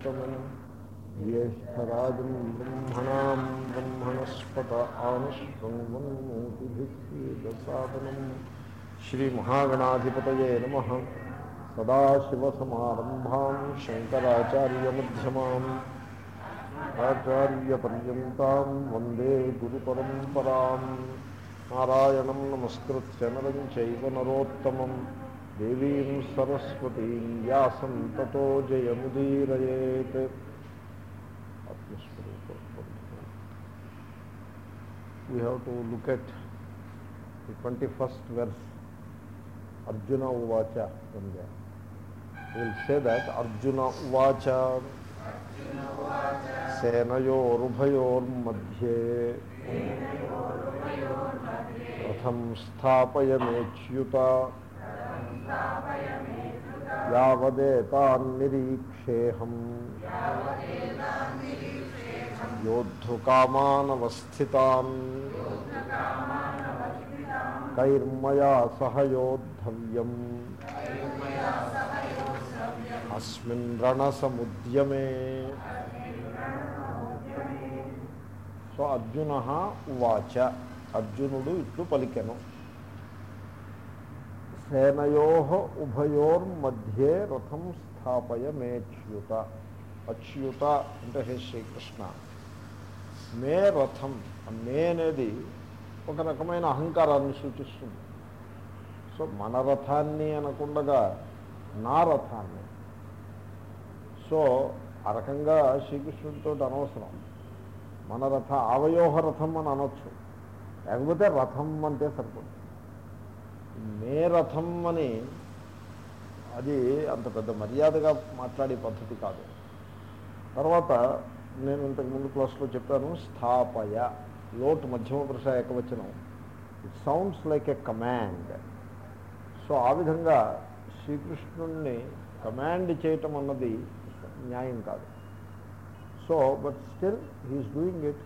ब्रह्मणस्तमं ज्येष्ठराजं ब्रह्मणां ब्रह्मणस्पत आनुष्वङ्गसादनं श्रीमहागणाधिपतये नमः। सदाशिवसमारम्भां शङ्कराचार्यमध्यमाम् आचार्यपर्यन्तां वंदे गुरुपरम्परां नारायणं देवीं सरस्वतीं व्यासं ततो जयमुदीरयेत् we have to look at the 21st verse Arjuna Uvacha from there. We will say that Arjuna Uvacha सेनयोरुभयोर्मध्ये रथं स्थापयमेच्युत यावदेतान्निरीक्षेऽहम् योद्धुकामानवस्थितान् कैर्मया सह योद्धव्यम् अस्मिन् रणसमुद्यमे సో అర్జున ఉవాచ అర్జునుడు ఇట్లు పలికెను సేనయో ఉభయోర్మధ్యే రథం స్థాపయ మేచ్యుత అచ్యుత అంటే హే శ్రీకృష్ణ. మే రథం మే అనేది ఒక రకమైన అహంకారాన్ని సూచిస్తుంది. సో మన రథాన్ని అనకుండగా నా రథాన్ని. సో ఆ రకంగా శ్రీకృష్ణుడితో అనవసరం. మన రథ అవయోహ రథం అని అనొచ్చు. లేకపోతే రథం అంటే సరిపోతుంది మే రథం అని అది అంత పెద్ద మర్యాదగా మాట్లాడే పద్ధతి కాదు. తర్వాత నేను ఇంతకుముందు క్లాస్లో చెప్పాను స్థాపయ లోటు మధ్యమ పురుష ఏకవచనం. It sounds like a command so ఆ విధంగా శ్రీకృష్ణుణ్ణి కమాండ్ చేయటం అన్నది న్యాయం కాదు. So but still he is doing it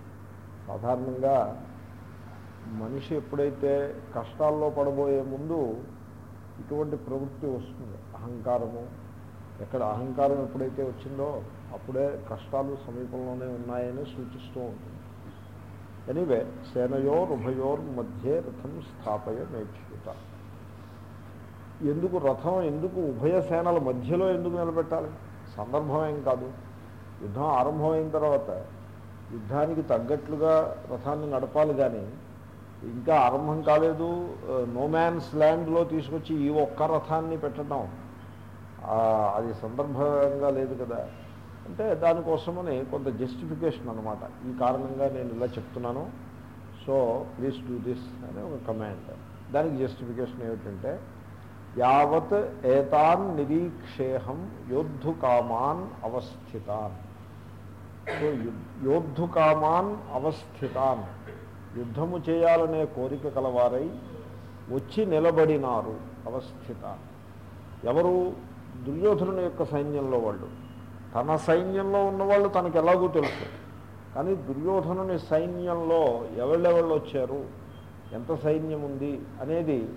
సాధారణంగా మనిషి ఎప్పుడైతే కష్టాల్లో పడబోయే ముందు ఇటువంటి ప్రవృత్తి వస్తుంది. అహంకారము. ఎక్కడ అహంకారం ఎప్పుడైతే వచ్చిందో అప్పుడే కష్టాలు సమీపంలోనే ఉన్నాయని సూచిస్తూ ఉంటుంది. ఎనివే సేనయోర్ ఉభయోర్ మధ్య రథం స్థాపయ నేర్చుకుంట ఎందుకు రథం ఎందుకు ఉభయ సేనల మధ్యలో ఎందుకు నిలబెట్టాలి? సందర్భం ఏం కాదు. యుద్ధం ఆరంభమైన తర్వాత యుద్ధానికి తగ్గట్లుగా రథాన్ని నడపాలి కానీ ఇంకా ఆరంభం కాలేదు. నోమాన్స్ ల్యాండ్లో తీసుకొచ్చి ఈ ఒక్క రథాన్ని పెట్టడం. అది సందర్భంగా లేదు కదా. అంటే దానికోసమని కొంత జస్టిఫికేషన్ అనమాట ఈ కారణంగా నేను ఇలా చెప్తున్నాను. సో ప్లీజ్ డూ దిస్ అనే ఒక కమాండ్ దానికి జస్టిఫికేషన్ ఏమిటంటే యావత్ ఏతాన్ నిరీక్షేహం యోద్ధుకామాన్ అవస్థితాన్. సో యోద్ధుకామాన్ అవస్థితాన్. యుద్ధము చేయాలనే కోరిక కలవారై వచ్చి నిలబడినారు అవస్థిత. ఎవరు? దుర్యోధనుని యొక్క సైన్యంలో వాళ్ళు. తన సైన్యంలో ఉన్నవాళ్ళు తనకు ఎలాగూ తెలుసు. కానీ దుర్యోధనుని సైన్యంలో ఎవళ్ళెవళ్ళు వచ్చారు? ఎంత సైన్యం ఉంది? అనేది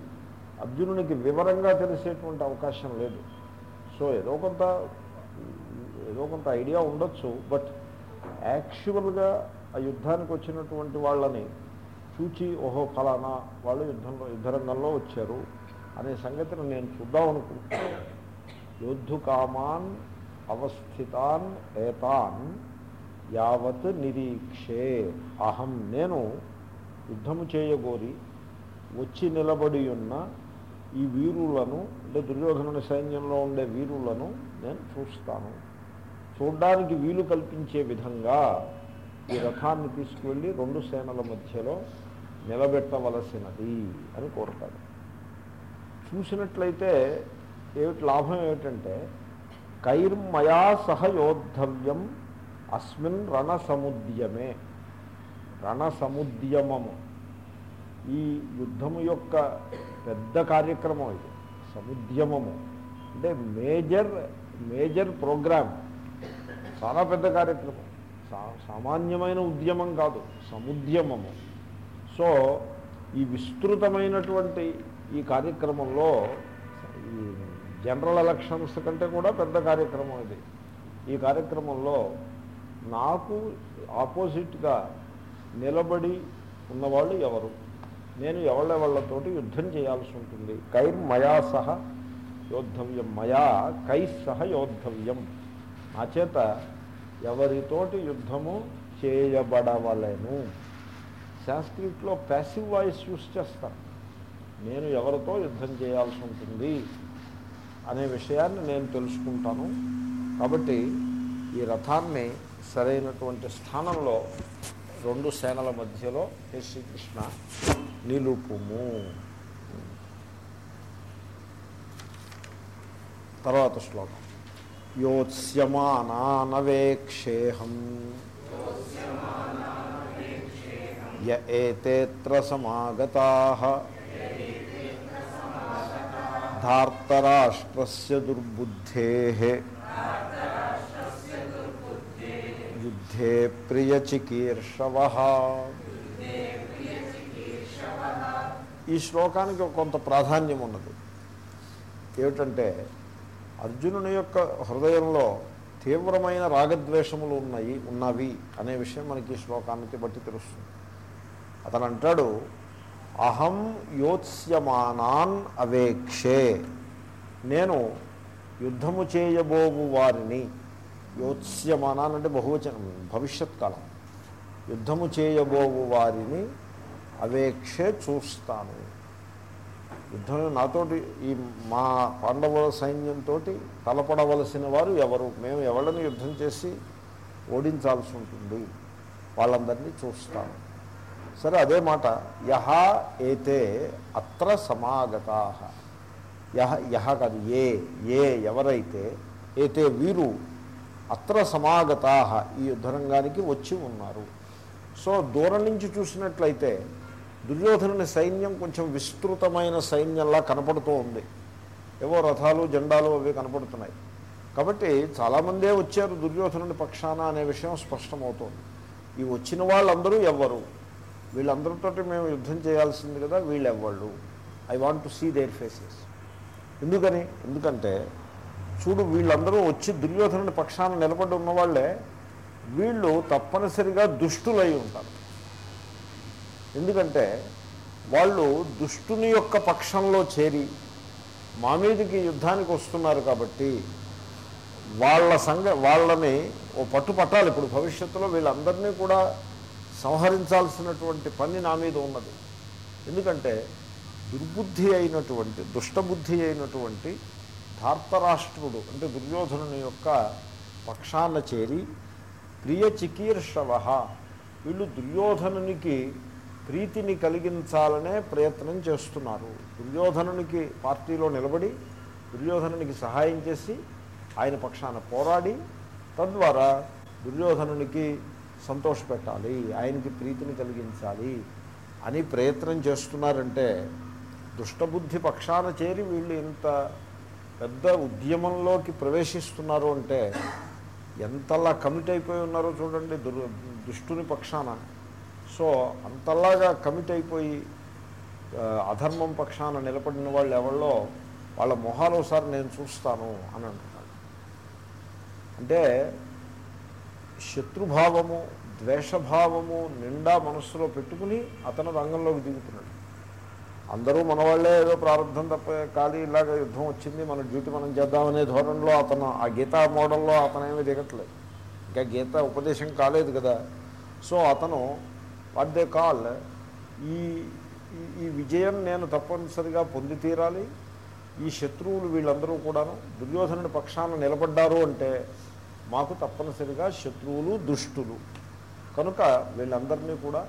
అర్జునునికి వివరంగా తెలిసేటువంటి అవకాశం లేదు. సో ఏదో కొంత ఏదో కొంత ఐడియా ఉండొచ్చు. బట్ యాక్చువల్గా ఆ యుద్ధానికి వచ్చినటువంటి వాళ్ళని చూచి ఓహో ఫలానా వాళ్ళు యుద్ధంలో యుద్ధరంగంలో వచ్చారు అనే సంగతిని నేను చూద్దాం అనుకుంటున్నాను యోద్ధుకామాన్ అవస్థితాన్ ఏతాన్ యావత్ నిరీక్షే. అహం నేను యుద్ధము చేయగోరి వచ్చి నిలబడి ఉన్న ఈ వీరులను అంటే దుర్యోధనుని సైన్యంలో ఉండే వీరులను నేను చూస్తాను. చూడ్డానికి వీలు కల్పించే విధంగా ఈ రథాన్ని తీసుకువెళ్ళి రెండు సేనల మధ్యలో నిలబెట్టవలసినది అని కోరుతాడు. చూసినట్లయితే ఏమిటి లాభం ఏమిటంటే కైర్మయా సహ యోద్ధవ్యం అస్మిన్ రణసముద్యమే. రణసముద్యమము. ఈ యుద్ధము యొక్క పెద్ద కార్యక్రమం ఇది. సముద్యమము. అంటే మేజర్ మేజర్ ప్రోగ్రామ్. చాలా పెద్ద కార్యక్రమం. సామాన్యమైన ఉద్యమం కాదు సముద్యమము. సో ఈ విస్తృతమైనటువంటి ఈ కార్యక్రమంలో ఈ జనరల్ ఎలక్షన్స్ కంటే కూడా పెద్ద కార్యక్రమం ఇది. ఈ కార్యక్రమంలో నాకు ఆపోజిట్గా నిలబడి ఉన్నవాళ్ళు ఎవరు? నేను ఎవళ్ళెవళ్ళతోటి యుద్ధం చేయాల్సి ఉంటుంది? కైర్ మయా సహ యోద్ధవ్యం. మయా కై సహ యోద్ధవ్యం. నా చేత ఎవరితోటి యుద్ధము చేయబడవలేను. సాంస్క్రిట్లో ప్యాసివ్ వాయిస్ యూస్ చేస్తాను నేను ఎవరితో యుద్ధం చేయాల్సి ఉంటుంది అనే విషయాన్ని నేను తెలుసుకుంటాను. కాబట్టి ఈ రథాన్ని సరైనటువంటి స్థానంలో రెండు సేనల మధ్యలో హే శ్రీకృష్ణ నిలుపుము. తర్వాత శ్లోకం. యోత్స్యమానానవేక్షేహం. య ఏతేత్ర సమాగతా ధార్తరాష్ట్రస్య దుర్బుద్ధే. యుద్ధే ప్రియచికీర్షవ. ఈ శ్లోకానికి కొంత ప్రాధాన్యం ఉన్నది. ఏమిటంటే అర్జునుని యొక్క హృదయంలో తీవ్రమైన రాగద్వేషములు ఉన్నాయి ఉన్నవి అనే విషయం మనకి ఈ శ్లోకానికి బట్టి తెలుస్తుంది. అతను అంటాడు అహం యోత్స్యమానాన్ అవేక్షే. నేను యుద్ధము చేయబోవు వారిని. యోత్స్యమానాన్ అంటే బహువచనం భవిష్యత్ కాలం. యుద్ధము చేయబోవు వారిని అవేక్షే చూస్తాను. యుద్ధం నాతోటి ఈ మా పాండవుల సైన్యంతో తలపడవలసిన వారు ఎవరు? మేము ఎవరిని యుద్ధం చేసి ఓడించాల్సి ఉంటుంది? వాళ్ళందరినీ చూస్తాను. సరే అదే మాట. యహ ఏతే అత్ర సమాగతా. యహ యహ కాదు ఏ ఏ ఎవరైతే ఏతే వీరు అత్ర సమాగతా ఈ యుద్ధరంగానికి వచ్చి ఉన్నారు. సో దూరం నుంచి చూసినట్లయితే దుర్యోధనుని సైన్యం కొంచెం విస్తృతమైన సైన్యంలా కనపడుతూ ఉంది. ఏవో రథాలు జెండాలు అవి కనపడుతున్నాయి. కాబట్టి చాలామందే వచ్చారు దుర్యోధనుని పక్షాన అనే విషయం స్పష్టమవుతోంది. ఈ వచ్చిన వాళ్ళందరూ ఎవ్వరు. వీళ్ళందరితోటి మేము యుద్ధం చేయాల్సింది కదా వీళ్ళు ఎవ్వళ్ళు I want to see their faces ఎందుకని? ఎందుకంటే చూడు వీళ్ళందరూ వచ్చి దుర్యోధనుడి పక్షాన నిలబడి ఉన్నవాళ్ళే వీళ్ళు తప్పనిసరిగా దుష్టులై ఉంటారు. ఎందుకంటే వాళ్ళు దుష్టుని యొక్క పక్షంలో చేరి మా మీదకి యుద్ధానికి వస్తున్నారు కాబట్టి వాళ్ళ సంఘ వాళ్ళని ఓ పట్టు పట్టాలి ఇప్పుడు భవిష్యత్తులో వీళ్ళందరినీ కూడా సంహరించాల్సినటువంటి పని నా మీద ఉన్నది. ఎందుకంటే దుర్బుద్ధి అయినటువంటి దుష్టబుద్ధి అయినటువంటి ధార్తరాష్ట్రుడు అంటే దుర్యోధనుని యొక్క పక్షాన చేరి ప్రియ చికీర్షవ. వీళ్ళు దుర్యోధనునికి ప్రీతిని కలిగించాలనే ప్రయత్నం చేస్తున్నారు. దుర్యోధనునికి పార్టీలో నిలబడి దుర్యోధనునికి సహాయం చేసి ఆయన పక్షాన పోరాడి తద్వారా దుర్యోధనునికి సంతోషపెట్టాలి ఆయనకి ప్రీతిని కలిగించాలి అని ప్రయత్నం చేస్తున్నారంటే దుష్టబుద్ధి పక్షాన చేరి వీళ్ళు ఇంత పెద్ద ఉద్యమంలోకి ప్రవేశిస్తున్నారు అంటే ఎంతలా కమిట్ అయిపోయి ఉన్నారో చూడండి దుష్టుని పక్షాన. సో అంతలాగా కమిట్ అయిపోయి అధర్మం పక్షాన నిలబడిన వాళ్ళు ఎవరిలో వాళ్ళ మొహాలు ఒకసారి నేను చూస్తాను అని అంటున్నాడు. అంటే శత్రుభావము ద్వేషభావము నిండా మనస్సులో పెట్టుకుని అతను రంగంలోకి దిగుతున్నాడు. అందరూ మన వాళ్ళే ఏదో ప్రారంభం తప్ప ఖాళీ ఇలాగ యుద్ధం వచ్చింది మన డ్యూటీ మనం చేద్దామనే ధోరణిలో అతను ఆ గీతా మోడల్లో అతను ఏమీ దిగట్లేదు. ఇంకా గీత ఉపదేశం కాలేదు కదా. సో అతను వాట్ దే కాల్ ఈ ఈ- ఈ విజయం నేను తప్పనిసరిగా పొంది తీరాలి. ఈ శత్రువులు వీళ్ళందరూ కూడాను దుర్యోధనుడి పక్షాన నిలబడ్డారు అంటే మాకు తప్పనిసరిగా శత్రువులు దుష్టులు. కనుక వీళ్ళందరినీ కూడా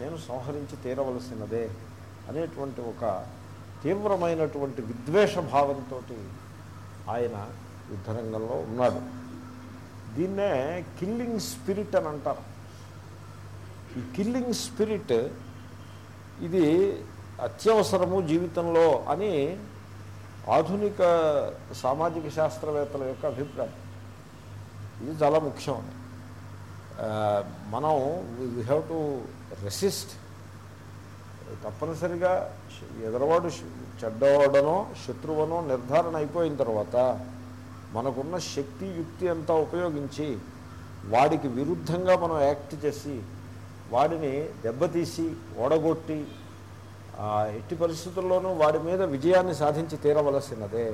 నేను సంహరించి తీరవలసినదే అనేటువంటి ఒక తీవ్రమైనటువంటి విద్వేష భావంతో ఆయన యుద్ధరంగంలో ఉన్నాడు. దీన్నే కిల్లింగ్ స్పిరిట్ అని అంటారు. ఈ కిల్లింగ్ స్పిరిట్ ఇది అత్యవసరము జీవితంలో అని ఆధునిక సామాజిక శాస్త్రవేత్తల యొక్క అభిప్రాయం. ఇది చాలా ముఖ్యం మనం వీ హ్యావ్ టు రెసిస్ట్ తప్పనిసరిగా ఎదరవాడు చెడ్డవాడనో శత్రువనో నిర్ధారణ అయిపోయిన తర్వాత మనకున్న శక్తి యుక్తి అంతా ఉపయోగించి వాడికి విరుద్ధంగా మనం యాక్ట్ చేసి వాడిని దెబ్బతీసి ఓడగొట్టి ఎట్టి పరిస్థితుల్లోనూ వాడి మీద విజయాన్ని సాధించి తీరవలసినదే.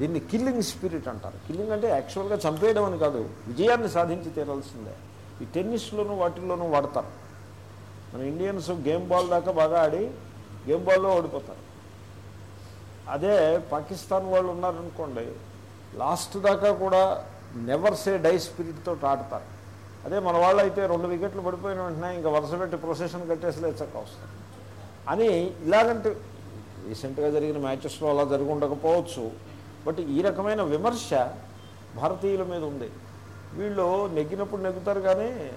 దీన్ని కిల్లింగ్ స్పిరిట్ అంటారు. కిల్లింగ్ అంటే యాక్చువల్గా చంపేయడం అని కాదు విజయాన్ని సాధించి తీరాల్సిందే. ఈ టెన్నిస్లోనూ వాటిల్లోనూ వాడతారు. మన ఇండియన్స్ గేమ్ బాల్ దాకా బాగా ఆడి గేమ్ బాల్లో ఓడిపోతారు. అదే పాకిస్తాన్ వాళ్ళు ఉన్నారనుకోండి లాస్ట్ దాకా కూడా నెవర్ సే డై స్పిరిట్తో ఆడతారు. అదే మన వాళ్ళు అయితే రెండు వికెట్లు పడిపోయిన వెంటనే ఇంకా వరుస పెట్టి ప్రొసెషన్ కట్టేసి వస్తారు. అని ఇలాగంటే రీసెంట్గా జరిగిన మ్యాచెస్లో అలా జరిగి ఉండకపోవచ్చు బట్ ఈ రకమైన విమర్శ భారతీయుల మీద ఉంది. వీళ్ళు నెగ్గినప్పుడు నెగ్గుతారు కానీ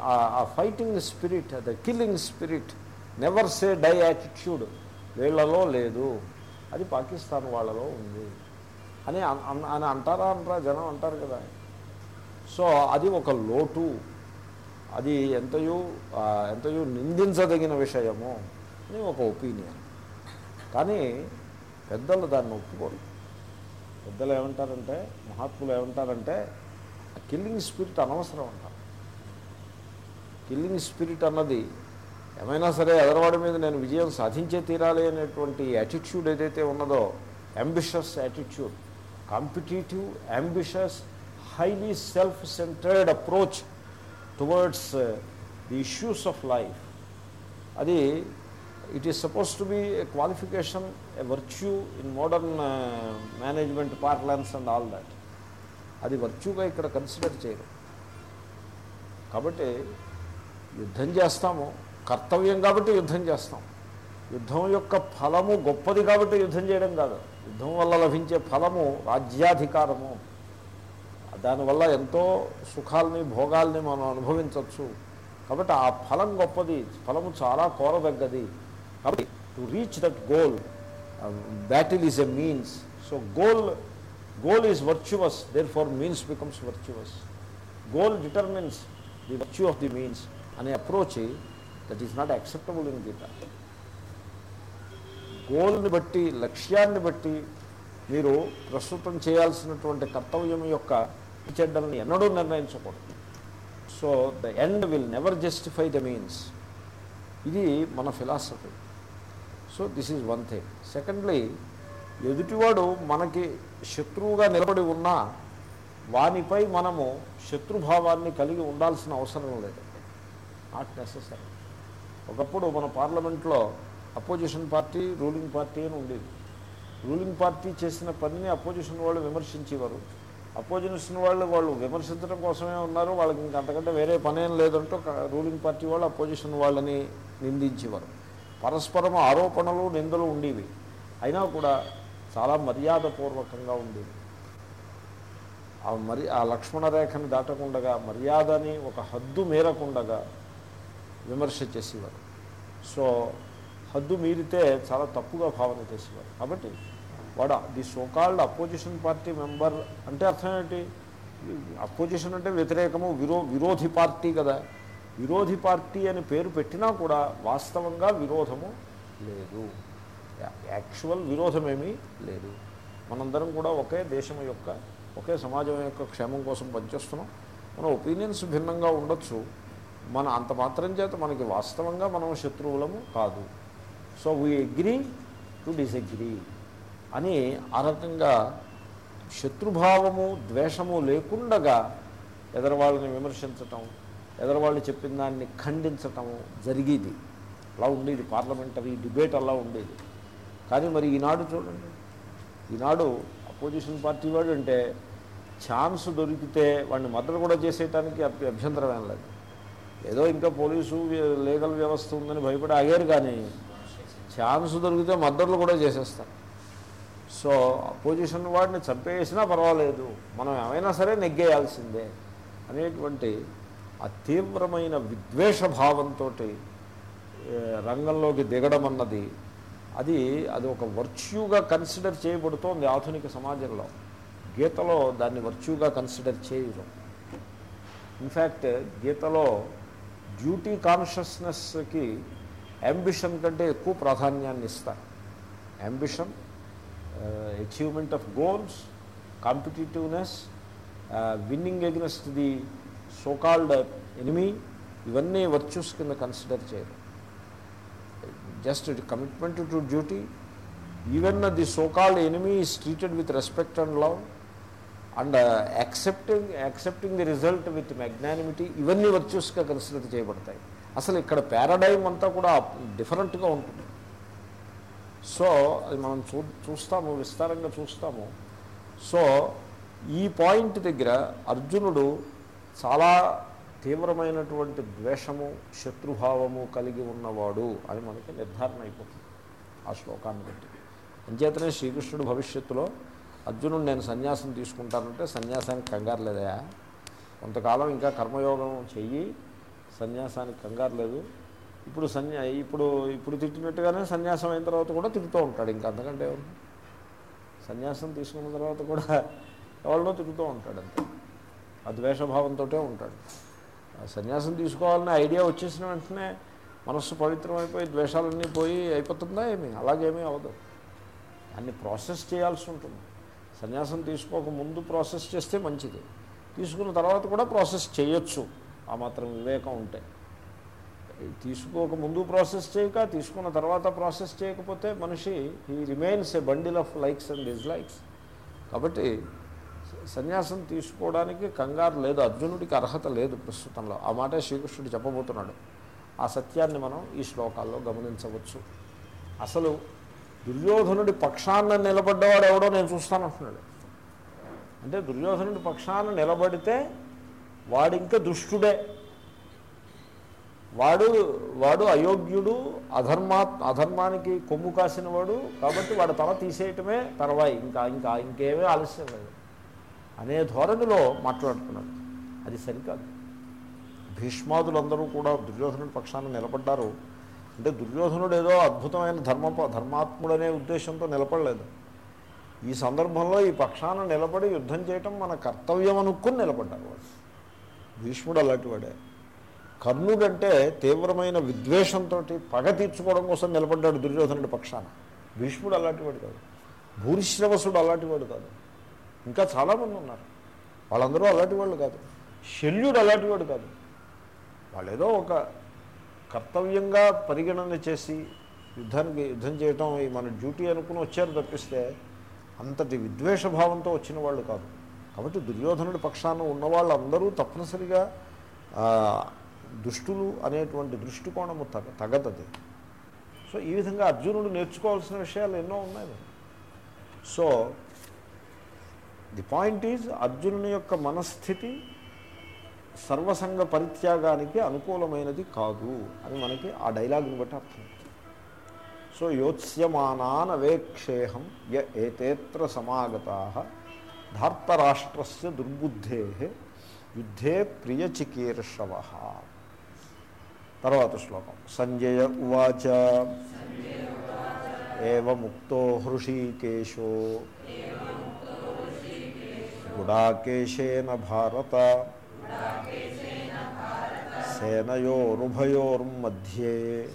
ఆ, fighting spirit the killing spirit never say die attitude వీళ్ళలో లేదు. అది పాకిస్తాన్ వాళ్ళలో ఉంది. అని అన్- అన్- అని అంటారా అంటారా జనం అంటారు కదా. సో అది ఒక లోటు. అది ఎంతయో ఎంతయో నిందించదగిన విషయము అని ఒక ఒపీనియన్ కానీ పెద్దలు దాన్ని ఒప్పుకోరు. పెద్దలు ఏమంటారంటే మహాత్ములు ఏమంటారంటే కిల్లింగ్ స్పిరిట్ అనవసరం అంటారు. కిల్లింగ్ స్పిరిట్ అన్నది ఏమైనా సరే ఎదరవాడి మీద నేను విజయం సాధించే తీరాలి అనేటువంటి యాటిట్యూడ్ ఏదైతే ఉన్నదో ambitious attitude competitive ambitious highly self centred approach towards the issues of life. అది it is suppose to be a qualification a virtue in modern management parlance and all that అది వర్చ్యూగా ఇక్కడ కన్సిడర్ చేయరు. కాబట్టి యుద్ధం చేస్తాము కర్తవ్యం కాబట్టి యుద్ధం చేస్తాం. యుద్ధం యొక్క ఫలము గొప్పది కాబట్టి యుద్ధం చేయడం కాదు. యుద్ధం వల్ల లభించే ఫలము రాజ్యాధికారము. దానివల్ల ఎంతో సుఖాలని భోగాల్ని మనం అనుభవించవచ్చు కాబట్టి ఆ ఫలం గొప్పది. ఫలము చాలా కోరదగ్గది. కాబట్టి to reach that goal battle is a means so goal goal is virtuous therefore means becomes virtuous goal determines the virtue of the means అనే approach that is not acceptable in Gita గోల్ని బట్టి లక్ష్యాన్ని బట్టి మీరు ప్రస్తుతం చేయాల్సినటువంటి కర్తవ్యం యొక్క చెడ్డల్ని ఎన్నడూ నిర్ణయించకూడదు. So the end will never justify the means ఇది మన philosophy so this is one thing. Secondly ఎదుటివాడు మనకి శత్రువుగా నిలబడి ఉన్నా వానిపై మనము శత్రుభావాన్ని కలిగి ఉండాల్సిన అవసరం లేదు. నాట్ నెససరీ ఒకప్పుడు మన పార్లమెంట్లో అపోజిషన్ పార్టీ రూలింగ్ పార్టీ అని ఉండేది. రూలింగ్ పార్టీ చేసిన పనిని అపోజిషన్ వాళ్ళు విమర్శించేవారు. అపోజిషన్ వాళ్ళు వాళ్ళు విమర్శించడం కోసమే ఉన్నారు. వాళ్ళకి ఇంకంతకంటే వేరే పనేం లేదంటూ రూలింగ్ పార్టీ వాళ్ళు అపోజిషన్ వాళ్ళని నిందించేవారు. పరస్పరం ఆరోపణలు నిందలు ఉండేవి. అయినా కూడా చాలా మర్యాదపూర్వకంగా ఉండేవి. ఆ మరి ఆ లక్ష్మణ రేఖను దాటకుండగా మర్యాదని ఒక హద్దు మేరకుండగా విమర్శ చేసేవారు. సో హద్దు మీరితే చాలా తప్పుగా భావన చేసేవారు. కాబట్టి వాడు the so called opposition party member అంటే అర్థం ఏంటి? అపోజిషన్ అంటే వ్యతిరేకము విరో విరోధి పార్టీ కదా. విరోధి పార్టీ అని పేరు పెట్టినా కూడా వాస్తవంగా విరోధము లేదు. యాక్చువల్ విరోధమేమీ లేదు. మనందరం కూడా ఒకే దేశం యొక్క ఒకే సమాజం యొక్క క్షేమం కోసం పనిచేస్తున్నాం. మన ఒపీనియన్స్ భిన్నంగా ఉండొచ్చు. మన అంత మాత్రం చేత మనకి వాస్తవంగా మనం శత్రువులము కాదు. So we agree to disagree అని ఆ రకంగా శత్రుభావము ద్వేషము లేకుండగా ఎదరవాళ్ళని విమర్శించటం ఎదరవాళ్ళు చెప్పిన దాన్ని ఖండించటము జరిగేది. అలా ఉండేది. పార్లమెంటరీ డిబేట్ అలా ఉండేది. కానీ మరి ఈనాడు చూడండి. ఈనాడు అపోజిషన్ పార్టీ వాడు అంటే ఛాన్స్ దొరికితే వాడిని మద్దతు కూడా చేసేయటానికి అభ్యంతరం ఏం లేదు. ఏదో ఇంకా పోలీసు లీగల్ వ్యవస్థ ఉందని భయపడి ఆగారు కానీ ఛాన్స్ దొరికితే మద్దతులు కూడా చేసేస్తారు. సో అపోజిషన్ వాడిని చంపేసినా పర్వాలేదు. మనం ఏమైనా సరే నెగ్గేయాల్సిందే అనేటువంటి ఆ తీవ్రమైన విద్వేషభావంతో రంగంలోకి దిగడం అన్నది అది అది ఒక వర్చ్యూగా కన్సిడర్ చేయబడుతోంది ఆధునిక సమాజంలో. గీతలో దాన్ని వర్చ్యూగా కన్సిడర్ చేయరు. ఇన్ఫ్యాక్ట్ గీతలో డ్యూటీ కాన్షియస్నెస్కి అంబిషన్ కంటే ఎక్కువ ప్రాధాన్యాన్ని ఇస్తారు. Ambition achievement of goals competitiveness winning against the so called enemy ఇవన్నీ వర్చ్యూస్ కింద కన్సిడర్ చేయరు. Just commitment to duty. Even the so called enemy is treated with respect and love and accepting accepting the result with magnanimity ఇవన్నీ వర్చ్యూస్గా consider చేయబడతాయి. అసలు ఇక్కడ paradigm అంతా కూడా డిఫరెంట్గా ఉంటుంది. సో అది మనం చూ చూస్తాము విస్తారంగా చూస్తాము. సో ఈ పాయింట్ దగ్గర అర్జునుడు చాలా తీవ్రమైనటువంటి ద్వేషము శత్రుభావము కలిగి ఉన్నవాడు అని మనకి నిర్ధారణ అయిపోతుంది ఆ శ్లోకాన్ని బట్టి. అంచేతనే శ్రీకృష్ణుడు భవిష్యత్తులో అర్జునుడు నేను సన్యాసం తీసుకుంటానంటే సన్యాసానికి కంగారు లేదయా? కొంతకాలం ఇంకా కర్మయోగం చెయ్యి సన్యాసానికి కంగారు లేదు. ఇప్పుడు సన్యా ఇప్పుడు ఇప్పుడు తిట్టినట్టుగానే సన్యాసం అయిన తర్వాత కూడా తిరుగుతూ ఉంటాడు ఇంకా అంతకంటే సన్యాసం తీసుకున్న తర్వాత కూడా ఎవరినో తిరుగుతూ ఉంటాడు అంతే. ఆ ద్వేషభావంతో ఉంటాడు. ఆ సన్యాసం తీసుకోవాలనే ఐడియా వచ్చేసిన వెంటనే మనస్సు పవిత్రమైపోయి ద్వేషాలన్నీ పోయి అయిపోతుందా ఏమి? అలాగేమీ అవ్వదు. అన్ని ప్రాసెస్ చేయాల్సి ఉంటుంది. సన్యాసం తీసుకోక ముందు ప్రాసెస్ చేస్తే మంచిది. తీసుకున్న తర్వాత కూడా ప్రాసెస్ చేయొచ్చు. ఆ మాత్రం వివేకం ఉంటే. తీసుకోక ముందు ప్రాసెస్ చేయక తీసుకున్న తర్వాత ప్రాసెస్ చేయకపోతే మనిషి he remains a bundle of likes and dislikes. కాబట్టి సన్యాసం తీసుకోవడానికి కంగారు లేదు అర్జునుడికి అర్హత లేదు ప్రస్తుతంలో. ఆ మాట శ్రీకృష్ణుడు చెప్పబోతున్నాడు. ఆ సత్యాన్ని మనం ఈ శ్లోకాల్లో గమనించవచ్చు. అసలు దుర్యోధనుడి పక్షాన నిలబడ్డవాడు ఎవడో నేను చూస్తాను అంటున్నాడు అంటే దుర్యోధనుడి పక్షాన నిలబడితే వాడింకా దుష్టుడే. వాడు వాడు అయోగ్యుడు అధర్మా అధర్మానికి కొమ్ము కాసినవాడు కాబట్టి వాడు తల తీసేయటమే తర్వాయి. ఇంకా ఇంకా ఇంకేమీ ఆలస్యం లేదు. అనే ధోరణిలో మాట్లాడుతున్నాడు అది సరికాదు. భీష్మాదులందరూ కూడా దుర్యోధనుడి పక్షాన నిలబడ్డారు. అంటే దుర్యోధనుడు ఏదో అద్భుతమైన ధర్మ ధర్మాత్ముడనే ఉద్దేశంతో నిలబడలేదు. ఈ సందర్భంలో ఈ పక్షాన నిలబడి యుద్ధం చేయటం మన కర్తవ్యం అనుకుని నిలబడ్డారు వాడు భీష్ముడు అలాంటి వాడే. కర్ణుడంటే తీవ్రమైన విద్వేషంతో పగ తీర్చుకోవడం కోసం నిలబడ్డాడు దుర్యోధనుడి పక్షాన. భీష్ముడు అలాంటి వాడు కాదు. భూరిశ్రవసుడు అలాంటి వాడు కాదు. ఇంకా చాలామంది ఉన్నారు. వాళ్ళందరూ అలాంటి వాళ్ళు కాదు. శల్యుడు అలాంటి వాడు కాదు. వాళ్ళు ఏదో ఒక కర్తవ్యంగా పరిగణన చేసి యుద్ధానికి యుద్ధం చేయటం ఈ మన డ్యూటీ అనుకుని వచ్చారు తప్పిస్తే అంతటి విద్వేషభావంతో వచ్చిన వాళ్ళు కాదు. కాబట్టి దుర్యోధనుడి పక్షాన ఉన్న వాళ్ళందరూ తప్పనిసరిగా దుష్టులు అనేటువంటి దృష్టికోణము తగ తగదది. సో ఈ విధంగా అర్జునుడు నేర్చుకోవాల్సిన విషయాలు ఎన్నో ఉన్నాయి. సో ది పాయింట్ ఈజ్ అర్జునుని యొక్క మనస్థితి సర్వసంగ పరిత్యాగానికి అనుకూలమైనది కాదు అని మనకి ఆ డైలాగ్ని బట్టి అర్థం సో యోత్స్యమానాన్ అవేక్షేహం య ఏతేత్ర సమాగతా ధార్తరాష్ట్రస్య దుర్బుద్ధే యుద్ధే ప్రియచికీర్షవ. తర్వాత శ్లోకం. సంజయ ఉవాచ. ఏముక్తో హృషీకేశో. గుడాకేశేన భారత. సేనయోరుభయోర్మధ్యే.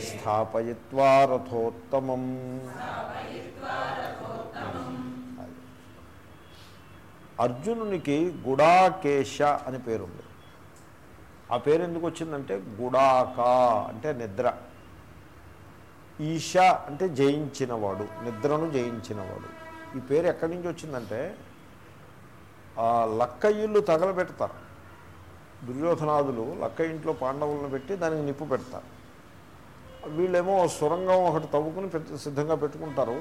స్థాపయిత్వా రథోత్తమం. అర్జునునికి గుడాకేశ అని పేరుంది. ఆ పేరు ఎందుకు వచ్చిందంటే గుడాక అంటే నిద్ర. ఈశ అంటే జయించినవాడు నిద్రను జయించినవాడు. ఈ పేరు ఎక్కడి నుంచి వచ్చిందంటే ఆ లక్క ఇల్లు తగలబెడతారు. దుర్యోధనాదులు లక్క ఇంట్లో పాండవులను పెట్టి దానికి నిప్పు పెడతారు. వీళ్ళేమో సొరంగం ఒకటి తవ్వుకుని సిద్ధంగా పెట్టుకుంటారు.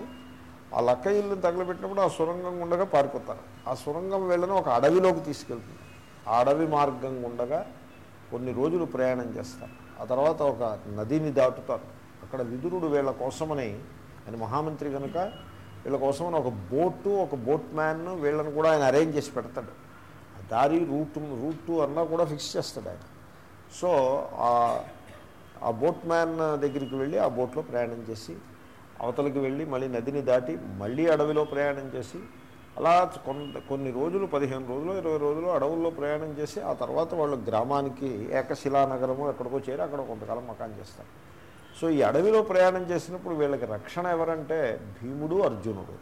ఆ లక్క ఇల్లుని తగలబెట్టినప్పుడు ఆ సొరంగం ఉండగా పారిపోతారు. ఆ సొరంగం వెళ్ళని ఒక అడవిలోకి తీసుకెళ్తుంది. ఆ అడవి మార్గం ఉండగా కొన్ని రోజులు ప్రయాణం చేస్తారు. ఆ తర్వాత ఒక నదిని దాటుతారు. అక్కడ విదురుడు వీళ్ళ కోసమని ఆయన మహామంత్రి కనుక వీళ్ళ కోసం ఒక బోటు ఒక బోట్ మ్యాన్ వీళ్ళని కూడా ఆయన అరేంజ్ చేసి పెడతాడు. ఆ దారి రూట్ రూట్ అన్నా కూడా ఫిక్స్ చేస్తాడు ఆయన. సో ఆ- ఆ బోట్ మ్యాన్ దగ్గరికి వెళ్ళి ఆ బోట్లో ప్రయాణం చేసి అవతలకి వెళ్ళి మళ్ళీ నదిని దాటి మళ్ళీ అడవిలో ప్రయాణం చేసి అలా కొంత కొన్ని రోజులు పదిహేను రోజులు ఇరవై రోజులు అడవుల్లో ప్రయాణం చేసి ఆ తర్వాత వాళ్ళు గ్రామానికి ఏకశిలా నగరము ఎక్కడికో చేరి అక్కడ కొంతకాలం మకాన్ చేస్తారు. సో ఈ అడవిలో ప్రయాణం చేసినప్పుడు వీళ్ళకి రక్షణ ఎవరంటే భీముడు అర్జునుడు.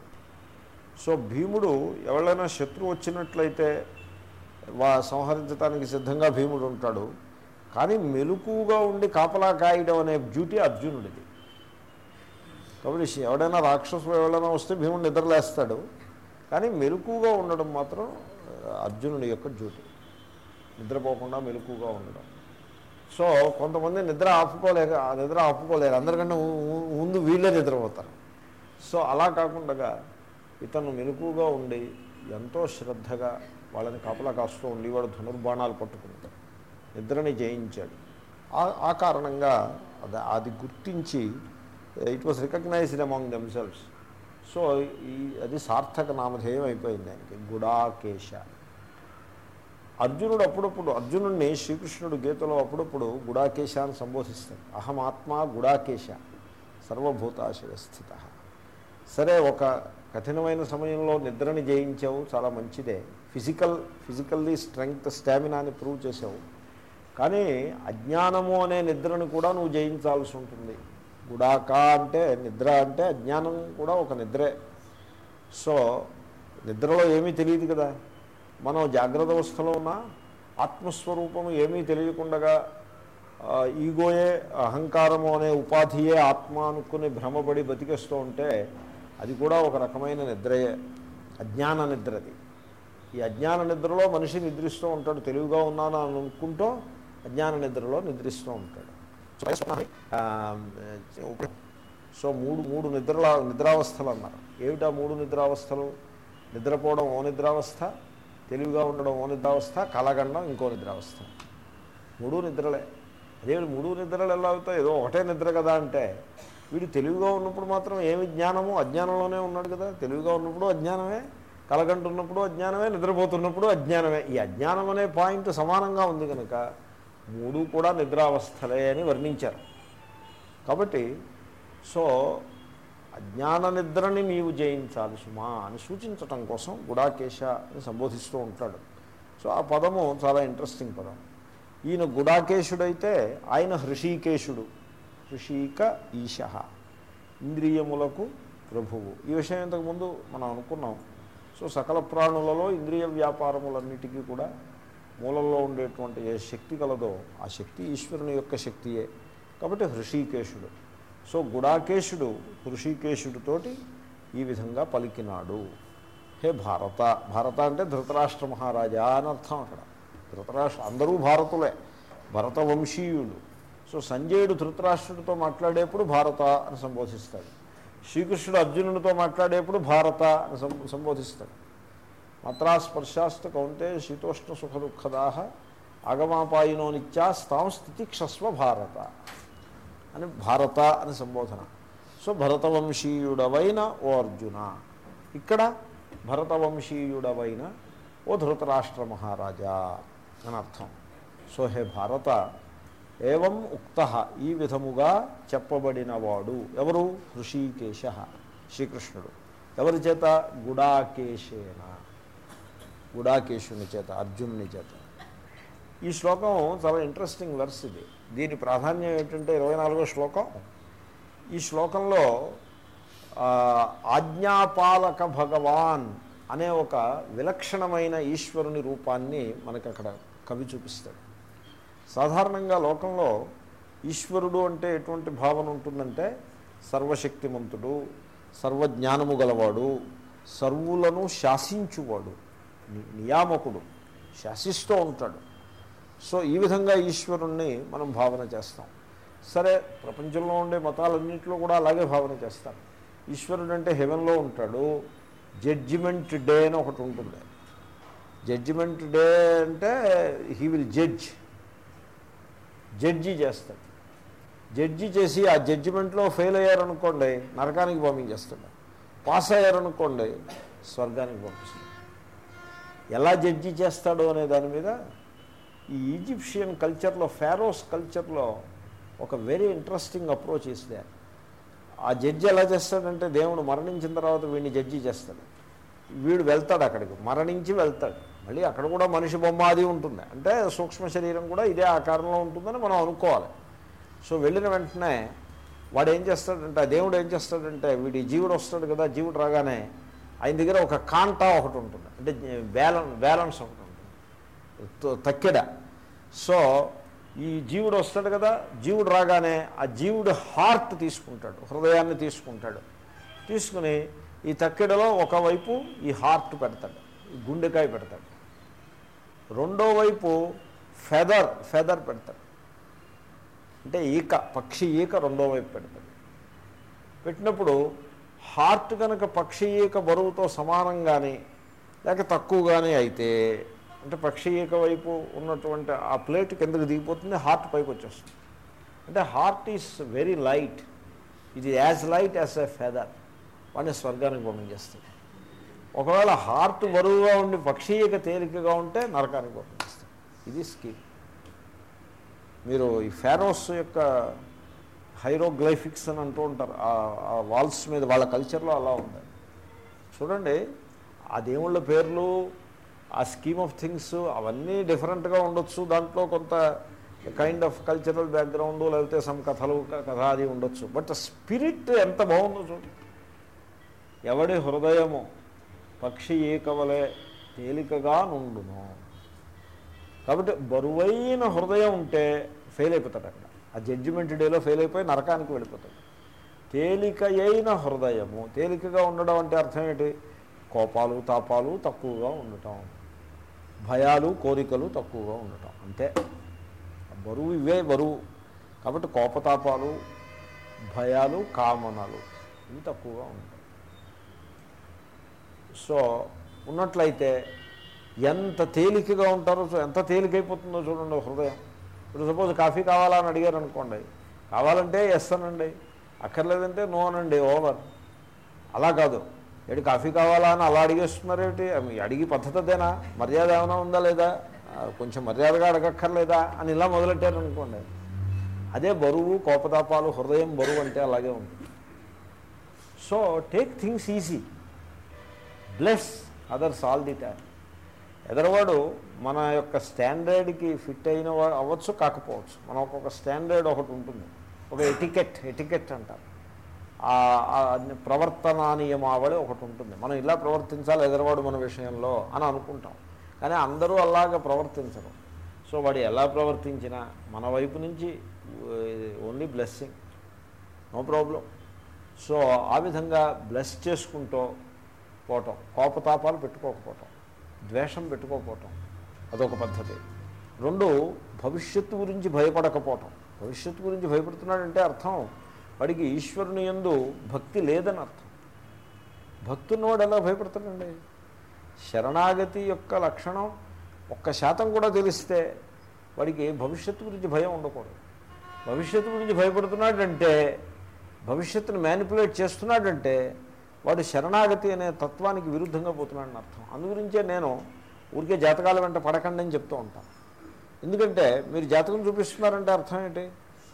సో భీముడు ఎవరైనా శత్రువు వచ్చినట్లయితే వా సంహరించడానికి సిద్ధంగా భీముడు ఉంటాడు. కానీ మెలుకుగా ఉండి కాపలా కాయడం అనే డ్యూటీ అర్జునుడిది. కాబట్టి ఎవడైనా రాక్షసులు ఎవరైనా వస్తే భీముడు నిద్రలేస్తాడు. కానీ మెలుకుగా ఉండడం మాత్రం అర్జునుడి యొక్క డ్యూటీ. నిద్రపోకుండా మెలుకుగా ఉండడం. సో కొంతమంది నిద్ర ఆపుకోలేక ఆ నిద్ర ఆపుకోలేరు. అందరికంటే ముందు వీళ్ళే నిద్రపోతారు. సో అలా కాకుండా ఇతను మెలకుగా ఉండి ఎంతో శ్రద్ధగా వాళ్ళని కాపలా కాస్తూ ఉండి వాడు ధనుర్బాణాలు పట్టుకుంటాడు నిద్రని జయించాడు. ఆ- కారణంగా అది అది గుర్తించి it was recognized among themselves so ఈ అది సార్థక నామధేయం అయిపోయింది ఆయనకి. గుడాకేశ. అర్జునుడు అప్పుడప్పుడు అర్జునుడిని శ్రీకృష్ణుడు గీతలో అప్పుడప్పుడు గుడాకేశ అని సంబోధిస్తాడు. అహమాత్మ గుడాకేశ సర్వభూతాశయ స్థిత. సరే ఒక కఠినమైన సమయంలో నిద్రని జయించావు చాలా మంచిదే. ఫిజికల్ ఫిజికల్లీ స్ట్రెంగ్త్ స్టామినాని ప్రూవ్ చేసావు కానీ అజ్ఞానము అనే నిద్రను కూడా నువ్వు జయించాల్సి ఉంటుంది. గుడాక అంటే నిద్ర అంటే అజ్ఞానం కూడా ఒక నిద్రే. సో నిద్రలో ఏమీ తెలియదు కదా. మనం జాగ్రత్త అవస్థలో ఉన్నా ఆత్మస్వరూపం ఏమీ తెలియకుండా ఈగోయే అహంకారము అనే ఉపాధియే ఆత్మ అనుకుని భ్రమపడి బతికేస్తూ ఉంటే అది కూడా ఒక రకమైన నిద్రయే అజ్ఞాన నిద్రది ఈ అజ్ఞాన నిద్రలో మనిషి నిద్రిస్తూ ఉంటాడు తెలివిగా ఉన్నాను అని అనుకుంటూ అజ్ఞాన నిద్రలో నిద్రిస్తూ ఉంటాడు. సో మూడు మూడు నిద్రల నిద్రావస్థలు అన్నారు. ఏమిటా మూడు నిద్రావస్థలు? నిద్రపోవడం ఓ నిద్రావస్థ తెలివిగా ఉండడం ఓ నిద్రావస్థ కలగండం ఇంకో నిద్రావస్థ. మూడు నిద్రలే. అదే మూడు నిద్రలు ఎలా అవుతాయి? ఏదో ఒకటే నిద్ర కదా అంటే వీడు తెలివిగా ఉన్నప్పుడు మాత్రం ఏమి జ్ఞానము అజ్ఞానంలోనే ఉన్నాడు కదా. తెలివిగా ఉన్నప్పుడు అజ్ఞానమే కలగంటున్నప్పుడు అజ్ఞానమే నిద్రపోతున్నప్పుడు అజ్ఞానమే. ఈ అజ్ఞానం అనే పాయింట్ సమానంగా ఉంది కనుక మూడు కూడా నిద్రావస్థలే అని వర్ణించారు. కాబట్టి సో అజ్ఞాన నిద్రని నీవు జయించాలి సుమా అని సూచించటం కోసం గుడాకేశ అని సంబోధిస్తూ ఉంటాడు. సో ఆ పదము చాలా ఇంట్రెస్టింగ్ పదం. ఈయన గుడాకేశుడైతే ఆయన హృషీకేశుడు. హృషీక ఈశ ఇంద్రియములకు ప్రభువు. ఈ విషయం ఇంతకుముందు మనం అనుకున్నాం. సో సకల ప్రాణులలో ఇంద్రియ వ్యాపారములన్నిటికీ కూడా మూలంలో ఉండేటువంటి ఏ శక్తి కలదో ఆ శక్తి ఈశ్వరుని యొక్క శక్తియే. కాబట్టి హృషీకేశుడు. సో గుడాకేశుడు హృషికేశుడితోటి ఈ విధంగా పలికినాడు. హే భారత భారత అంటే ధృతరాష్ట్ర మహారాజా అని అర్థం అక్కడ. ధృతరాష్ట్ర అందరూ భారతులే భరత వంశీయులు సో సంజయుడు ధృతరాష్ట్రుడితో మాట్లాడేప్పుడు భారత అని సంబోధిస్తాడు. శ్రీకృష్ణుడు అర్జునుడితో మాట్లాడేప్పుడు భారత అని సం- సంబోధిస్తాడు. మత్రాస్పర్శాస్తు కౌంటే శీతోష్ణ సుఖ దుఃఖదా ఆగమాపాయినో నిత్యాస్తాం స్థితిక్షస్వ భారత. అని భారత అని సంబోధన. సో భరతవంశీయుడవైన ఓ అర్జున. ఇక్కడ భరతవంశీయుడవైన ఓ ధృతరాష్ట్ర మహారాజా అని అర్థం. సో హే భారత ఏవం ఉక్త ఈ విధముగా చెప్పబడినవాడు? ఎవరు? హృషీకేశ శ్రీకృష్ణుడు. ఎవరి చేత? గుడాకేశేన. గుడాకేశుని చేత అర్జునుని చేత. ఈ శ్లోకం చాలా ఇంట్రెస్టింగ్ వెర్స్ ఇది. దీని ప్రాధాన్యం ఏంటంటే ఇరవై నాలుగో శ్లోకం. ఈ శ్లోకంలో ఆజ్ఞాపాలక భగవాన్ అనే ఒక విలక్షణమైన ఈశ్వరుని రూపాన్ని మనకు అక్కడ కవి చూపిస్తాడు. సాధారణంగా లోకంలో ఈశ్వరుడు అంటే ఎటువంటి భావన ఉంటుందంటే సర్వశక్తిమంతుడు సర్వజ్ఞానము గలవాడు సర్వులను శాసించువాడు నియామకుడు శాసిస్తూ ఉంటాడు. సో ఈ విధంగా ఈశ్వరుణ్ణి మనం భావన చేస్తాం. సరే ప్రపంచంలో ఉండే మతాలన్నింటిలో కూడా అలాగే భావన చేస్తాం ఈశ్వరుడు అంటే హెవెన్లో ఉంటాడు. జడ్జిమెంట్ డే అని ఒకటి ఉంటుంది. జడ్జిమెంట్ డే అంటే హీ విల్ జడ్జ్. జడ్జి చేస్తాడు. జడ్జి చేసి ఆ జడ్జిమెంట్లో ఫెయిల్ అయ్యారనుకోండి నరకానికి పంపించేస్తాడు. పాస్ అయ్యారనుకోండి స్వర్గానికి పంపిస్తాడు. ఎలా జడ్జి చేస్తాడు అనే దాని మీద ఈ ఈజిప్షియన్ కల్చర్లో ఫారోస్ కల్చర్లో ఒక వెరీ ఇంట్రెస్టింగ్ అప్రోచ్ ఇస్తే ఆ జడ్జి ఎలా చేస్తాడంటే దేవుడు మరణించిన తర్వాత వీడిని జడ్జి చేస్తాడు. వీడు వెళ్తాడు అక్కడికి మరణించి వెళ్తాడు. మళ్ళీ అక్కడ కూడా మనిషి బొమ్మ అది ఉంటుంది. అంటే సూక్ష్మ శరీరం కూడా ఇదే ఆకారంలో ఉంటుందని మనం అనుకోవాలి. సో వెళ్ళిన వెంటనే వాడు ఏం చేస్తాడంటే ఆ దేవుడు ఏం చేస్తాడంటే వీడి జీవుడు వస్తాడు కదా జీవుడు రాగానే ఆయన దగ్గర ఒక కాంటా ఒకటి ఉంటుంది. అంటే బ్యాలెన్స్ బ్యాలెన్స్ ఒకటి ఉంటుంది. తక్కెడ. సో ఈ జీవుడు వస్తాడు కదా జీవుడు రాగానే ఆ జీవుడు హార్ట్ తీసుకుంటాడు హృదయాన్ని తీసుకుంటాడు. తీసుకుని ఈ తక్కెడలో ఒకవైపు ఈ హార్ట్ పెడతాడు ఈ గుండెకాయ పెడతాడు. రెండో వైపు ఫెదర్ ఫెదర్ పెడతాడు. అంటే ఈక పక్షి ఈక రెండో వైపు పెడతాడు. పెట్టినప్పుడు హార్ట్ కనుక పక్షి ఈక బరువుతో సమానంగానే లేక తక్కువగానే అయితే అంటే పక్షి వైపు ఉన్నటువంటి ఆ ప్లేట్ కిందకి దిగిపోతుంది హార్ట్ పైకి వచ్చేస్తుంది అంటే హార్ట్ ఈస్ వెరీ లైట్. ఇది as light as a feather వాడిని స్వర్గానికి పంపించేస్తుంది. ఒకవేళ హార్ట్ బరువుగా ఉండి పక్షీయక తేలికగా ఉంటే నరకానికి పంపించేస్తుంది. ఇది స్కీమ్ మీరు ఈ ఫారోస్ యొక్క హైరోగ్లైఫిక్స్ అని అంటూ ఉంటారు. ఆ- ఆ వాల్స్ మీద వాళ్ళ కల్చర్లో అలా ఉంది. చూడండి ఆ దేవుళ్ళ పేర్లు ఆ స్కీమ్ ఆఫ్ థింగ్స్ అవన్నీ డిఫరెంట్గా ఉండొచ్చు. దాంట్లో కొంత కైండ్ ఆఫ్ కల్చరల్ బ్యాక్గ్రౌండ్ లేకపోతే సమ్ కథలు కథ అది ఉండొచ్చు. బట్ స్పిరిట్ ఎంత బాగుందో చూడు. ఎవడి హృదయము పక్షి ఏకవలే తేలికగా నుండును. కాబట్టి బరువైన హృదయం ఉంటే ఫెయిల్ అయిపోతాడు అక్కడ. ఆ జడ్జిమెంట్ డేలో ఫెయిల్ అయిపోయి నరకానికి వెళ్ళిపోతాడు. అయిన హృదయము తేలికగా ఉండడం అంటే అర్థం ఏంటి? కోపాలు తాపాలు తక్కువగా ఉండటం. భయాలు కోరికలు తక్కువగా ఉండటం. అంతే. బరువు ఇవే బరువు. కాబట్టి కోపతాపాలు భయాలు కామనలు ఇవి తక్కువగా ఉంటాయి. సో ఉన్నట్లయితే ఎంత తేలికగా ఉంటారో సో ఎంత తేలికైపోతుందో చూడండి హృదయం. ఇప్పుడు సపోజ్ కాఫీ కావాలా అని అడిగారు అనుకోండి. కావాలంటే ఎస్ అనండి. అక్కర్లేదంటే నో అనండి. ఓవర్ అలా కాదు. ఏడు కాఫీ కావాలా అని అలా అడిగేస్తున్నారేమిటి? అవి అడిగి పద్ధతి అదేనా? మర్యాద ఏమైనా ఉందా లేదా? కొంచెం మర్యాదగా అడగక్కర్లేదా? అని ఇలా మొదలెట్టారు అనుకోండి. అదే బరువు కోపతాపాలు హృదయం బరువు అంటే అలాగే ఉంటుంది. So take things easy bless others all the time ఎదరవాడు మన యొక్క స్టాండర్డ్కి ఫిట్ అయిన వాడు అవ్వచ్చు కాకపోవచ్చు. మన ఒక స్టాండర్డ్ ఒకటి ఉంటుంది. ఒక ఎటికెట్ ఎటికెట్ అంటారు. ఆ ప్రవర్తనా నియమావళి ఒకటి ఉంటుంది. మనం ఇలా ప్రవర్తించాలి ఎదరవాడు మన విషయంలో అని అనుకుంటాం. కానీ అందరూ అలాగ ప్రవర్తించరు. సో వాడు ఎలా ప్రవర్తించినా మన వైపు నుంచి only blessing no problem so ఆ విధంగా బ్లెస్ చేసుకుంటూ పోవటం. కోపతాపాలు పెట్టుకోకపోవటం. ద్వేషం పెట్టుకోకపోవటం. అదొక పద్ధతి. రెండు భవిష్యత్తు గురించి భయపడకపోవటం. భవిష్యత్తు గురించి భయపడుతున్నాడంటే అర్థం వాడికి ఈశ్వరుని యందు భక్తి లేదని అర్థం. భక్తున్నవాడు ఎలా భయపడతాడండి? శరణాగతి యొక్క లక్షణం ఒక్క శాతం కూడా తెలిస్తే వాడికి భవిష్యత్తు గురించి భయం ఉండకూడదు. భవిష్యత్తు గురించి భయపడుతున్నాడంటే భవిష్యత్తును మ్యానిపులేట్ చేస్తున్నాడంటే వాడు శరణాగతి అనే తత్వానికి విరుద్ధంగా పోతున్నాడని అర్థం. అందుగురించే నేను ఊరికే జాతకాల వెంట పడకండి అని చెప్తూ ఉంటాను. ఎందుకంటే మీరు జాతకం చూపిస్తున్నారంటే అర్థం ఏంటి?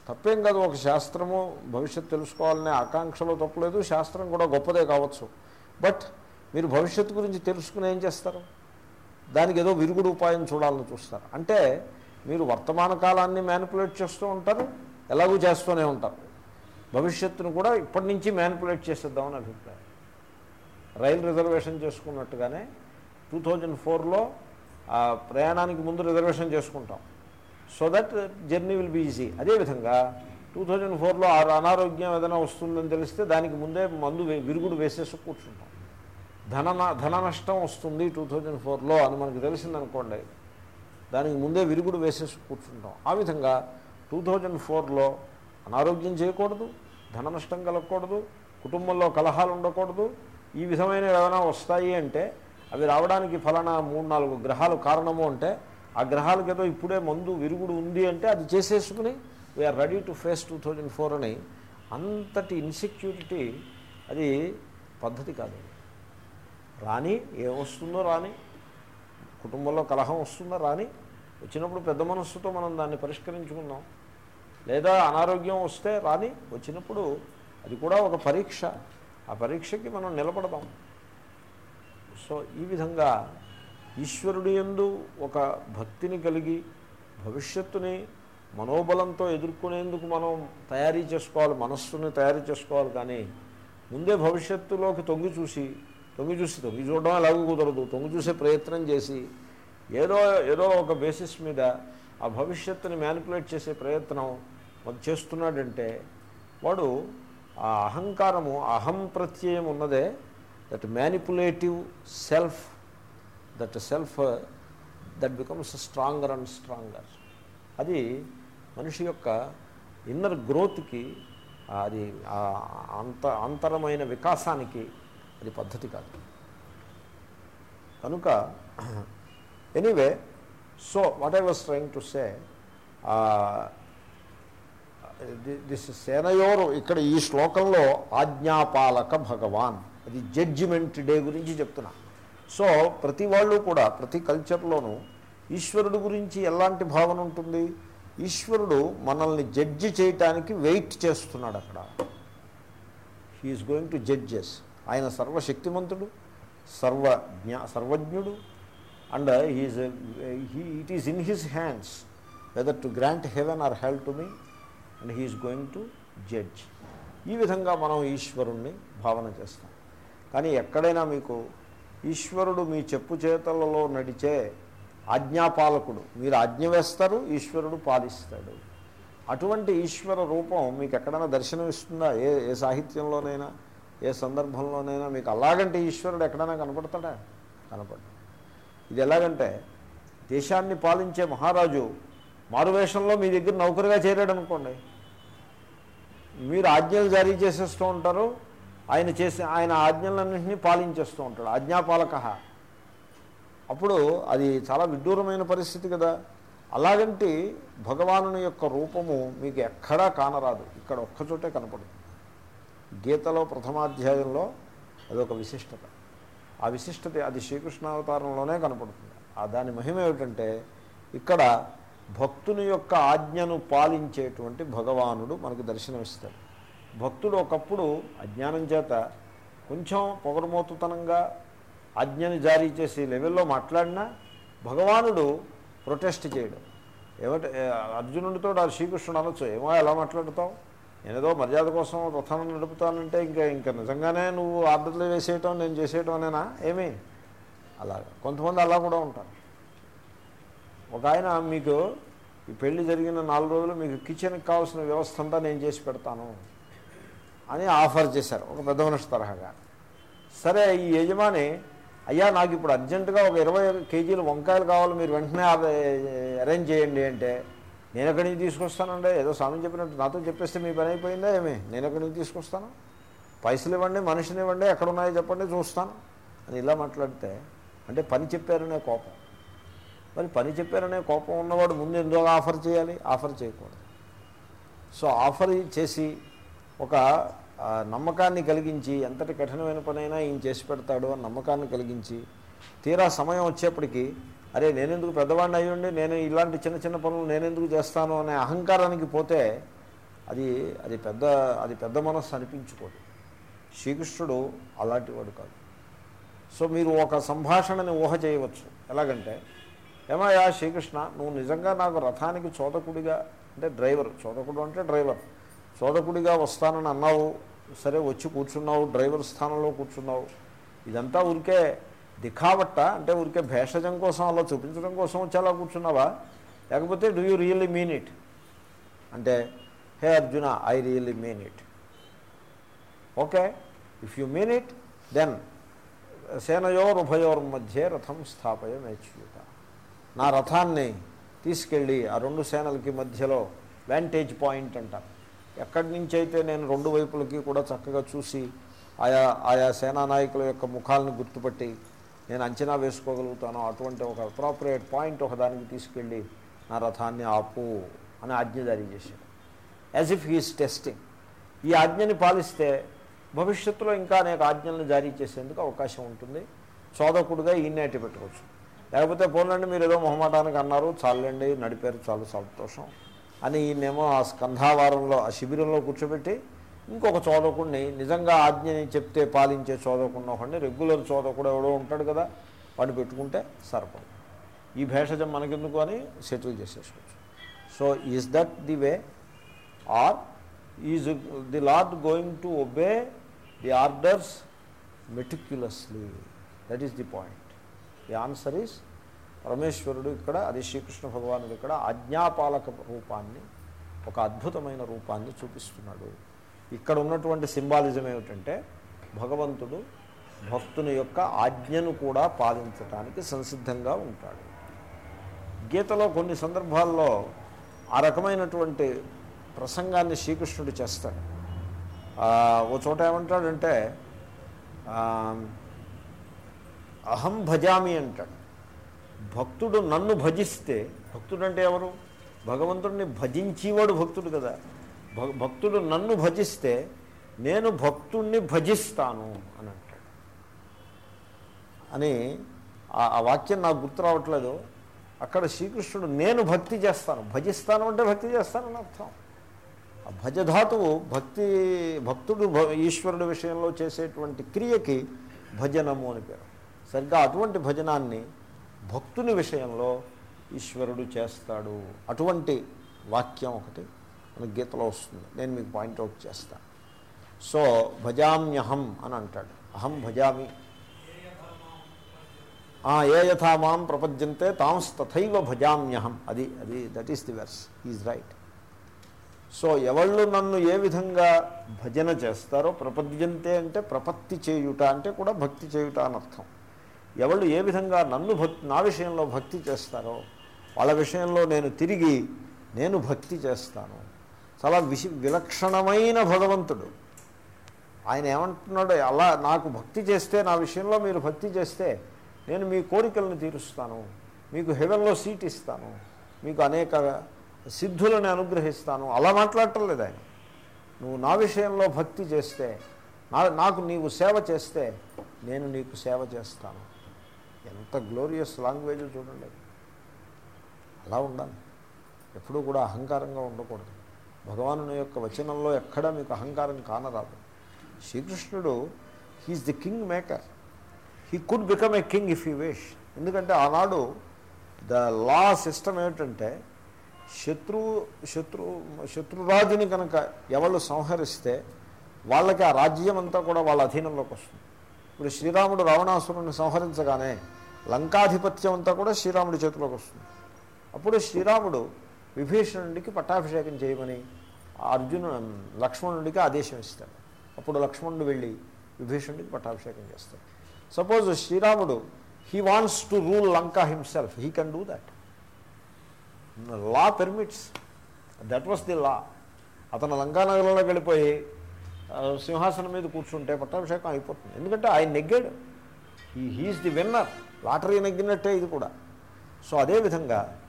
తప్పేం కాదు ఒక శాస్త్రము భవిష్యత్తు తెలుసుకోవాలనే ఆకాంక్షలో తప్పలేదు శాస్త్రం కూడా గొప్పదే కావచ్చు. బట్ మీరు భవిష్యత్తు గురించి తెలుసుకుని ఏం చేస్తారు? దానికి ఏదో విరుగుడు ఉపాయం చూడాలని చూస్తారు. అంటే మీరు వర్తమాన కాలాన్ని మ్యానిపులేట్ చేస్తూ ఉంటారు ఎలాగూ చేస్తూనే ఉంటారు. భవిష్యత్తును కూడా ఇప్పటి నుంచి మ్యానిపులేట్ చేసేద్దామని అభిప్రాయం. రైలు రిజర్వేషన్ చేసుకున్నట్టుగానే టూ థౌజండ్ ఫోర్లో ప్రయాణానికి ముందు రిజర్వేషన్ చేసుకుంటాం. So that journey will be easy అదేవిధంగా టూ థౌజండ్ ఫోర్లో అనారోగ్యం ఏదైనా వస్తుందని తెలిస్తే దానికి ముందే మందు వే- విరుగుడు వేసేసి కూర్చుంటాం. ధన న- ధన నష్టం వస్తుంది టూ థౌజండ్ ఫోర్లో అని మనకు తెలిసిందనుకోండి. దానికి ముందే విరుగుడు వేసేసి కూర్చుంటాం. ఆ విధంగా టూ థౌజండ్ ఫోర్లో అనారోగ్యం చేయకూడదు ధన నష్టం కలగకూడదు కుటుంబంలో కలహాలు ఉండకూడదు. ఈ విధమైన ఏమైనా వస్తాయి అంటే అవి రావడానికి ఫలానా మూడు నాలుగు గ్రహాలు కారణము అంటే ఆ గ్రహాలకు ఏదో ఇప్పుడే మందు విరుగుడు ఉంది అంటే అది చేసేసుకుని we are ready to face two thousand four అని అంతటి ఇన్సెక్యూరిటీ అది పద్ధతి కాదు. రాని ఏమొస్తుందో రాని కుటుంబంలో కలహం వస్తుందో రాని వచ్చినప్పుడు పెద్ద మనస్సుతో మనం దాన్ని పరిష్కరించుకుందాం. లేదా అనారోగ్యం వస్తే రాని వచ్చినప్పుడు అది కూడా ఒక పరీక్ష. ఆ పరీక్షకి మనం నిలబడదాం. సో ఈ విధంగా ఈశ్వరుడి యందు ఒక భక్తిని కలిగి భవిష్యత్తుని మనోబలంతో ఎదుర్కొనేందుకు మనం తయారీ చేసుకోవాలి మనస్సుని తయారు చేసుకోవాలి. కానీ ముందే భవిష్యత్తులోకి తొంగి చూసి తొంగి చూసి తొంగి చూడడం ఎలాగూ కుదరదు. తొంగి చూసే ప్రయత్నం చేసి ఏదో ఏదో ఒక బేసిస్ మీద ఆ భవిష్యత్తుని మ్యానిపులేట్ చేసే ప్రయత్నం వాడు చేస్తున్నాడంటే వాడు ఆ అహంకారము అహం ప్రత్యయం ఉన్నదే that manipulative self that self that becomes stronger and stronger అది మనిషి యొక్క ఇన్నర్ గ్రోత్కి అది అంత అంతరమైన వికాసానికి అది పద్ధతి కాదు. కనుక anyway so what I was trying to say this సేనయోరు ఇక్కడ ఈ శ్లోకంలో ఆజ్ఞాపాలక భగవాన్. అది జడ్జిమెంట్ డే గురించి చెప్తున్నా. సో ప్రతి వాళ్ళు కూడా ప్రతి కల్చర్లోనూ ఈశ్వరుడు గురించి ఎలాంటి భావన ఉంటుంది? ఈశ్వరుడు మనల్ని జడ్జి చేయటానికి వెయిట్ చేస్తున్నాడు అక్కడ. హీఈస్ గోయింగ్ టు జడ్జెస్ ఆయన సర్వశక్తిమంతుడు సర్వజ్ఞ సర్వజ్ఞుడు and he's he it is in his hands whether to grant heaven or hell to me and he's going to judge ఈ విధంగా మనం ఈశ్వరుణ్ణి భావన చేస్తాం. కానీ ఎక్కడైనా మీకు ఈశ్వరుడు మీ చెప్పు చేతలలో నడిచే ఆజ్ఞాపాలకుడు. మీరు ఆజ్ఞ వేస్తారు ఈశ్వరుడు పాలిస్తాడు. అటువంటి ఈశ్వర రూపం మీకు ఎక్కడైనా దర్శనం ఇస్తుందా? ఏ ఏ సాహిత్యంలోనైనా ఏ సందర్భంలోనైనా మీకు అలాగంటే ఈశ్వరుడు ఎక్కడైనా కనపడతాడా? కనపడ ఇది ఎలాగంటే దేశాన్ని పాలించే మహారాజు మారువేషంలో మీ దగ్గర నౌకరుగా చేరాడు అనుకోండి మీరు ఆజ్ఞలు జారీ చేసేస్తూ ఉంటారు ఆయన చేసే ఆయన ఆజ్ఞలన్నింటినీ పాలించేస్తూ ఉంటాడు. ఆజ్ఞాపాలక. అప్పుడు అది చాలా విడ్డూరమైన పరిస్థితి కదా. అలాగంటి భగవానుని యొక్క రూపము మీకు ఎక్కడా కానరాదు. ఇక్కడ ఒక్కచోటే కనపడుతుంది. గీతలో ప్రథమాధ్యాయంలో అదొక విశిష్టత. ఆ విశిష్టత అది శ్రీకృష్ణావతారంలోనే కనపడుతుంది. ఆ దాని మహిమ ఏమిటంటే ఇక్కడ భక్తుని యొక్క ఆజ్ఞను పాలించేటువంటి భగవానుడు మనకు దర్శనమిస్తాడు. భక్తుడు ఒకప్పుడు అజ్ఞానం చేత కొంచెం పొగరమోతుతనంగా ఆజ్ఞని జారీ చేసి లెవెల్లో మాట్లాడినా భగవానుడు ప్రొటెస్ట్ చేయడం. ఏమంటే అర్జునుడితో ఆ శ్రీకృష్ణుడు అనొచ్చు. ఏమో ఎలా మాట్లాడతావు? నేనేదో మర్యాద కోసం రథాన్ని నడుపుతానంటే ఇంకా ఇంకా నిజంగానే నువ్వు ఆర్డర్లు వేసేయటం నేను చేసేయటం అనేనా? ఏమి? అలాగా. కొంతమంది అలా కూడా ఉంటారు. ఒక ఆయన మీకు ఈ పెళ్ళి జరిగిన నాలుగు రోజులు మీకు కిచెన్కి కావాల్సిన వ్యవస్థ అంతా నేను చేసి పెడతాను. అని ఆఫర్ చేశారు. ఒక పెద్ద మనిషి తరహాగా. సరే ఈ యజమాని అయ్యా నాకు ఇప్పుడు అర్జెంటుగా ఒక ఇరవై కేజీలు వంకాయలు కావాలి మీరు వెంటనే అరేంజ్ చేయండి అంటే నేను ఎక్కడి నుంచి తీసుకొస్తానండి? ఏదో స్వామి చెప్పినట్టు నాతో చెప్పేస్తే మీ పని అయిపోయిందా ఏమి? నేను ఎక్కడి నుంచి తీసుకొస్తాను? పైసలు ఇవ్వండి మనిషిని ఇవ్వండి ఎక్కడ ఉన్నాయో చెప్పండి చూస్తాను. అని ఇలా మాట్లాడితే అంటే పని చెప్పారనే కోపం. మరి పని చెప్పారనే కోపం ఉన్నవాడు ముందు ఎందుకు ఆఫర్ చేయాలి? ఆఫర్ చేయకూడదు. సో ఆఫర్ చేసి ఒక నమ్మకాన్ని కలిగించి ఎంతటి కఠినమైన పనైనా ఈయన చేసి పెడతాడు అని నమ్మకాన్ని కలిగించి తీరా సమయం వచ్చేప్పటికీ అరే నేనెందుకు పెద్దవాడిని అయ్యండి నేను ఇలాంటి చిన్న చిన్న పనులు నేనెందుకు చేస్తాను అనే అహంకారానికి పోతే అది అది పెద్ద అది పెద్ద మనస్సు అనిపించుకోదు. శ్రీకృష్ణుడు అలాంటి వాడు కాదు. సో మీరు ఒక సంభాషణని ఊహ చేయవచ్చు. ఎలాగంటే ఏమయ్యా శ్రీకృష్ణ నువ్వు నిజంగా నాకు రథానికి చోదకుడిగా అంటే డ్రైవర్ చోదకుడు అంటే డ్రైవర్. చోదకుడిగా వస్తానని అన్నావు సరే వచ్చి కూర్చున్నావు డ్రైవర్ స్థానంలో కూర్చున్నావు. ఇదంతా ఊరికే దిఖావట్ట అంటే ఊరికే భేషజం కోసం అలా చూపించడం కోసం వచ్చి అలా కూర్చున్నావా? లేకపోతే do you really mean it అంటే హే Arjuna I really mean it okay if you mean it then సేనయోర్ ఉభయోర్ మధ్య రథం స్థాపయ మేచ్యుత నా రథాన్ని తీసుకెళ్ళి ఆ రెండు సేనలకి మధ్యలో వ్యాంటేజ్ పాయింట్ అంటారు. ఎక్కడి నుంచైతే అయితే నేను రెండు వైపులకి కూడా చక్కగా చూసి ఆయా ఆయా సేనా నాయకుల యొక్క ముఖాలను గుర్తుపట్టి నేను అంచనా వేసుకోగలుగుతాను అటువంటి ఒక అప్రాప్రియేట్ పాయింట్ ఒక దానికి తీసుకెళ్ళి నా రథాన్ని ఆపు అని ఆజ్ఞ జారీ చేశాడు. యాజ్ ఇఫ్ హీస్ టెస్టింగ్ ఈ ఆజ్ఞని పాలిస్తే భవిష్యత్తులో ఇంకా అనేక ఆజ్ఞలను జారీ చేసేందుకు అవకాశం ఉంటుంది. చోదకుడుగా ఈయన్నేటి పెట్టుకోవచ్చు. లేకపోతే పోలండి మీరు ఏదో మొహమాటానికి అన్నారు చాలండి నడిపారు చాలా సంతోషం. అని ఈయనేమో ఆ స్కంధావారంలో ఆ శిబిరంలో కూర్చోబెట్టి ఇంకొక చోదకుడిని నిజంగా ఆజ్ఞని చెప్తే పాలించే చోదకుడిని ఒకడిని రెగ్యులర్ చోదకుడు ఎవడో ఉంటాడు కదా వాడిని పెట్టుకుంటే సరిపడు ఈ భేషజం మనకెందుకు అని సెటిల్ చేసేసుకోవచ్చు. So is that the way or is the lord going to obey the orders meticulously that is the point the answer is పరమేశ్వరుడు ఇక్కడ అది శ్రీకృష్ణ భగవానుడు ఇక్కడ ఆజ్ఞాపాలక రూపాన్ని ఒక అద్భుతమైన రూపాన్ని చూపిస్తున్నాడు. ఇక్కడ ఉన్నటువంటి సింబాలిజం ఏమిటంటే భగవంతుడు భక్తుని యొక్క ఆజ్ఞను కూడా పాలించటానికి సంసిద్ధంగా ఉంటాడు. గీతలో కొన్ని సందర్భాల్లో ఆ రకమైనటువంటి ప్రసంగాన్ని శ్రీకృష్ణుడు చేస్తాడు. ఓ చోట ఏమంటాడంటే అహం భజామి అంటాడు. భక్తుడు నన్ను భజిస్తే భక్తుడు అంటే ఎవరు? భగవంతుడిని భజించేవాడు భక్తుడు కదా. భ- భక్తుడు నన్ను భజిస్తే నేను భక్తుణ్ణి భజిస్తాను అని అంటాడు. అని ఆ- వాక్యం నాకు గుర్తు రావట్లేదు. అక్కడ శ్రీకృష్ణుడు నేను భక్తి చేస్తాను. భజిస్తాను అంటే భక్తి చేస్తానని అర్థం. ఆ భజధాతువు భక్తి భక్తుడు భ- ఈశ్వరుడు విషయంలో చేసేటువంటి క్రియకి భజనము అని పేరు. సరిగ్గా అటువంటి భజనాన్ని భక్తుని విషయంలో ఈశ్వరుడు చేస్తాడు. అటువంటి వాక్యం ఒకటి మన గీతలో వస్తుంది. నేను మీకు పాయింట్అవుట్ చేస్తాను సో భజామ్యహం అని అంటాడు. అహం భజామి. ఏ యథా మాం ప్రపద్యంతే తాంస్ తథైవ భజామ్యహం. అది అది that is the verse is right so ఎవళ్ళు నన్ను ఏ విధంగా భజన చేస్తారో ప్రపద్యంతే అంటే ప్రపత్తి చేయుట అంటే కూడా భక్తి చేయుట అని అర్థం. ఎవళ్ళు ఏ విధంగా నన్ను భక్తి నా విషయంలో భక్తి చేస్తారో వాళ్ళ విషయంలో నేను తిరిగి నేను భక్తి చేస్తాను. చాలా విలక్షణమైన భగవంతుడు. ఆయన ఏమంటున్నాడు అలా నాకు భక్తి చేస్తే నా విషయంలో మీరు భక్తి చేస్తే నేను మీ కోరికలను తీరుస్తాను మీకు హెవెన్లో సీట్ ఇస్తాను మీకు అనేక సిద్ధులను అనుగ్రహిస్తాను. అలా మాట్లాడటం లేదు ఆయన. నువ్వు నా విషయంలో భక్తి చేస్తే నా నాకు నీవు సేవ చేస్తే నేను నీకు సేవ చేస్తాను. ఎంత గ్లోరియస్ లాంగ్వేజ్ చూడండి. అలా ఉండాలి. ఎప్పుడూ కూడా అహంకారంగా ఉండకూడదు. భగవాను యొక్క వచనంలో ఎక్కడా మీకు అహంకారం కానరాదు. శ్రీకృష్ణుడు he's the king maker he could become a king if you wish ఎందుకంటే ఆనాడు ద లా సిస్టమ్ ఏమిటంటే శత్రువు శత్రు శత్రురాజుని కనుక ఎవరు సంహరిస్తే వాళ్ళకి ఆ రాజ్యం అంతా కూడా వాళ్ళ అధీనంలోకి వస్తుంది. ఇప్పుడు శ్రీరాముడు రావణాసురుని సంహరించగానే లంకాధిపత్యం అంతా కూడా శ్రీరాముడి చేతిలోకి వస్తుంది. అప్పుడు శ్రీరాముడు విభీషణుడికి పట్టాభిషేకం చేయమని అర్జును లక్ష్మణుడికి ఆదేశం ఇస్తాడు. అప్పుడు లక్ష్మణుడు వెళ్ళి విభీషణుడికి పట్టాభిషేకం చేస్తాడు. సపోజ్ శ్రీరాముడు he wants to rule Lanka himself he can do that law permits that was the law అతను లంకానగరంలో వెళ్ళిపోయి సింహాసనం మీద కూర్చుంటే పట్టాభిషేకం అయిపోతుంది. ఎందుకంటే ఆయన నెగ్గాడు. ఈ హీఈస్ ది విన్నర్ లాటరీ నెగ్గినట్టే ఇది కూడా. సో అదేవిధంగా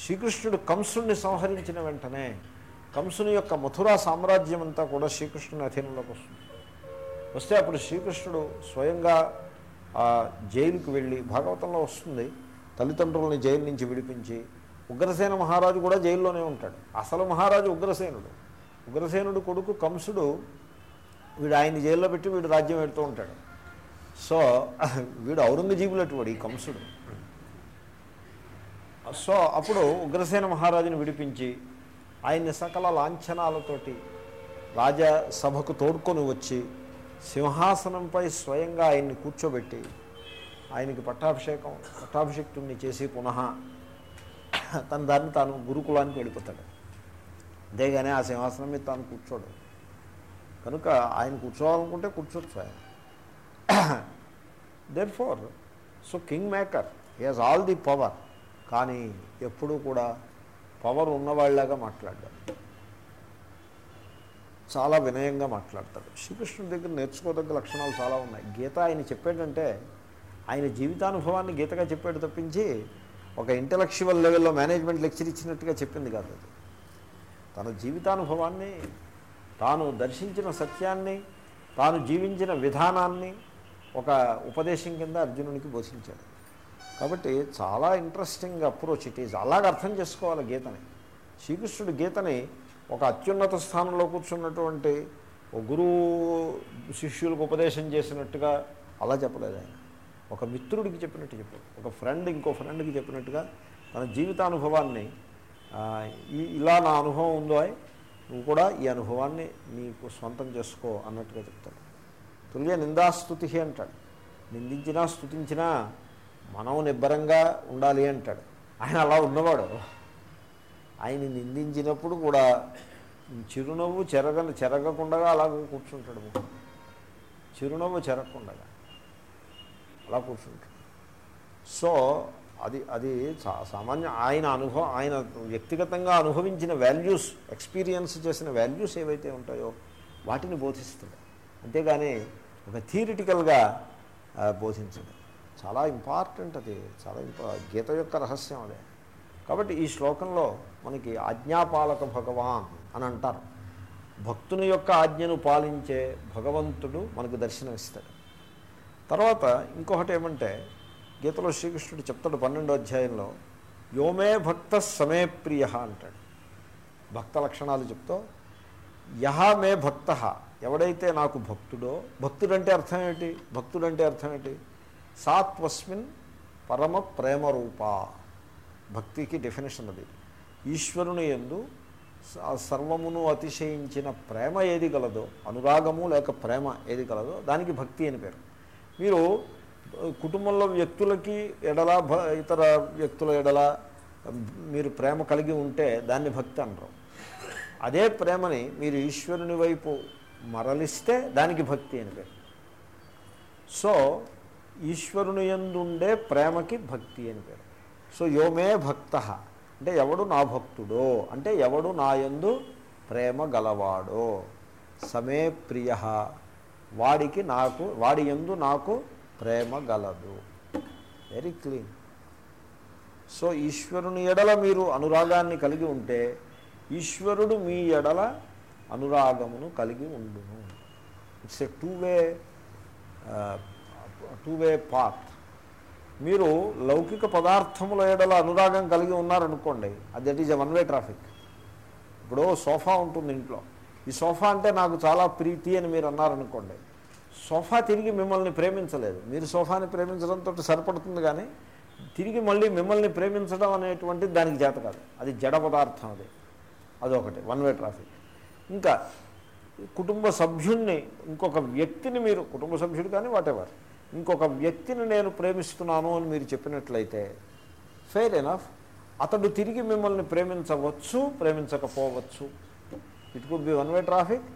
శ్రీకృష్ణుడు కంసుణ్ణి సంహరించిన వెంటనే కంసుని యొక్క మథురా సామ్రాజ్యం అంతా కూడా శ్రీకృష్ణుని అధీనంలోకి వస్తుంది. వస్తే అప్పుడు శ్రీకృష్ణుడు స్వయంగా ఆ జైలుకు వెళ్ళి భాగవతంలో వస్తుంది. తల్లిదండ్రులని జైలు నుంచి విడిపించి ఉగ్రసేన మహారాజు కూడా జైల్లోనే ఉంటాడు. అసలు మహారాజు ఉగ్రసేనుడు. ఉగ్రసేనుడు కొడుకు కంసుడు వీడు ఆయన జైల్లో పెట్టి వీడు రాజ్యం పెడుతూ ఉంటాడు. సో వీడు ఔరంగజీబులటు వాడు ఈ కంసుడు. సో అప్పుడు ఉగ్రసేన మహారాజుని విడిపించి ఆయన్ని సకల లాంఛనాలతోటి రాజసభకు తోడుకొని వచ్చి సింహాసనంపై స్వయంగా ఆయన్ని కూర్చోబెట్టి ఆయనకి పట్టాభిషేకం పట్టాభిషేక్తుణ్ణి చేసి పునః తన దాన్ని తాను గురుకులానికి వెళ్ళిపోతాడు. అంతేగాని ఆ సింహాసనం మీద తాను కూర్చోడు. కనుక ఆయన కూర్చోవాలనుకుంటే కూర్చోచ్చు ఆయన. Therefore so king maker he has all the power కానీ ఎప్పుడూ కూడా పవర్ ఉన్నవాళ్ళలాగా మాట్లాడ్డాడు చాలా వినయంగా మాట్లాడతాడు. శ్రీకృష్ణుడి దగ్గర నేర్చుకోదగ్గ లక్షణాలు చాలా ఉన్నాయి. గీత ఆయన చెప్పాడంటే ఆయన జీవితానుభవాన్ని గీతగా చెప్పాడు తప్పించి ఒక ఇంటలెక్చువల్ లెవెల్లో మేనేజ్మెంట్ లెక్చర్ ఇచ్చినట్టుగా చెప్పింది కాదు అది. తన జీవితానుభవాన్ని తాను దర్శించిన సత్యాన్ని తాను జీవించిన విధానాన్ని ఒక ఉపదేశం కింద అర్జునునికి బోధించాడు. కాబట్టి చాలా ఇంట్రెస్టింగ్ అప్రోచ్ ఇట్ ఈజ్ అలాగ అర్థం చేసుకోవాలి గీతని. శ్రీకృష్ణుడు గీతని ఒక అత్యున్నత స్థానంలో కూర్చున్నటువంటి ఒక గురువు శిష్యులకు ఉపదేశం చేసినట్టుగా అలా చెప్పలేదు ఆయన. ఒక మిత్రుడికి చెప్పినట్టు చెప్పాడు. ఒక ఫ్రెండ్ ఇంకో ఫ్రెండ్కి చెప్పినట్టుగా తన జీవితానుభవాన్ని ఈ ఇలా నా అనుభవం ఉందో నువ్వు కూడా ఈ అనుభవాన్ని నీకు స్వంతం చేసుకో అన్నట్టుగా చెప్తాడు. తుల్య నిందాస్తుతి అంటాడు. నిందించినా స్థుతించినా మనం నిబ్బరంగా ఉండాలి అంటాడు. ఆయన అలా ఉన్నవాడు. ఆయన నిందించినప్పుడు కూడా చిరునవ్వు చెరగ చెరగకుండా అలా కూర్చుంటాడు చిరునవ్వు చెరగకుండా అలా కూర్చుంటాడు. సో అది అది సా- సామాన్య ఆయన అనుభవం ఆయన వ్యక్తిగతంగా అనుభవించిన వాల్యూస్ ఎక్స్పీరియన్స్ చేసిన వాల్యూస్ ఏవైతే ఉంటాయో వాటిని బోధిస్తాడు. అంతేగాని ఒక థియరిటికల్గా బోధించడం చాలా ఇంపార్టెంట్ అది. చాలా ఇంపా గీత యొక్క రహస్యం అదే. కాబట్టి ఈ శ్లోకంలో మనకి ఆజ్ఞాపాలక భగవాన్ అని అంటారు. భక్తుని యొక్క ఆజ్ఞను పాలించే భగవంతుడు మనకు దర్శనమిస్తాడు. తర్వాత ఇంకొకటి ఏమంటే గీతలో శ్రీకృష్ణుడు చెప్తాడు పన్నెండో అధ్యాయంలో యోమే భక్త సమే ప్రియ అంటాడు. భక్త లక్షణాలు చెప్తూ యహ మే భక్త ఎవడైతే నాకు భక్తుడో భక్తుడంటే అర్థం ఏమిటి భక్తుడంటే అర్థం ఏంటి? సాత్వస్మిన్ పరమ ప్రేమ రూపా భక్తికి డెఫినేషన్ అది. ఈశ్వరుని ఎందు సర్వమును అతిశయించిన ప్రేమ ఏది గలదో అనురాగము లేక ప్రేమ ఏది గలదో దానికి భక్తి అని పేరు. మీరు కుటుంబంలో వ్యక్తులకి ఎడల భ- ఇతర వ్యక్తుల ఎడల మీరు ప్రేమ కలిగి ఉంటే దాన్ని భక్తి అనరు అదే ప్రేమని మీరు ఈశ్వరుని వైపు మరలిస్తే దానికి భక్తి అని పేరు. సో ఈశ్వరుని ఎందుండే ప్రేమకి భక్తి అని పేరు. సో యోమే భక్త. అంటే ఎవడు నా భక్తుడో? అంటే ఎవడు నా యందు ప్రేమ గలవాడో? సమే ప్రియ. వాడికి నాకు వాడి ఎందు నాకు ప్రేమ గలదు. వెరీ క్లీన్ సో ఈశ్వరుని ఎడల మీరు అనురాగాన్ని కలిగి ఉంటే ఈశ్వరుడు మీ ఎడల అనురాగమును కలిగి ఉండును. It's a two way two way path మీరు లౌకిక పదార్థముల ఏడల అనురాగం కలిగి ఉన్నారనుకోండి అది that is a one way traffic ఇప్పుడు సోఫా ఉంటుంది ఇంట్లో. ఈ సోఫా అంటే నాకు చాలా ప్రీతి అని మీరు అన్నారనుకోండి సోఫా తిరిగి మిమ్మల్ని ప్రేమించలేదు. మీరు సోఫాని ప్రేమించడంతో సరిపడుతుంది కానీ తిరిగి మళ్ళీ మిమ్మల్ని ప్రేమించడం అనేటువంటిది దానికి చేత కాదు. అది జడ పదార్థం అది. అదొకటి వన్ వే ట్రాఫిక్ ఇంకా కుటుంబ సభ్యుణ్ణి ఇంకొక వ్యక్తిని మీరు కుటుంబ సభ్యుడు కానీ వాటెవర్ ఇంకొక వ్యక్తిని నేను ప్రేమిస్తున్నాను అని మీరు చెప్పినట్లయితే ఫెయిర్ ఎనఫ్ అతడు తిరిగి మిమ్మల్ని ప్రేమించవచ్చు ప్రేమించకపోవచ్చు. It could be one way traffic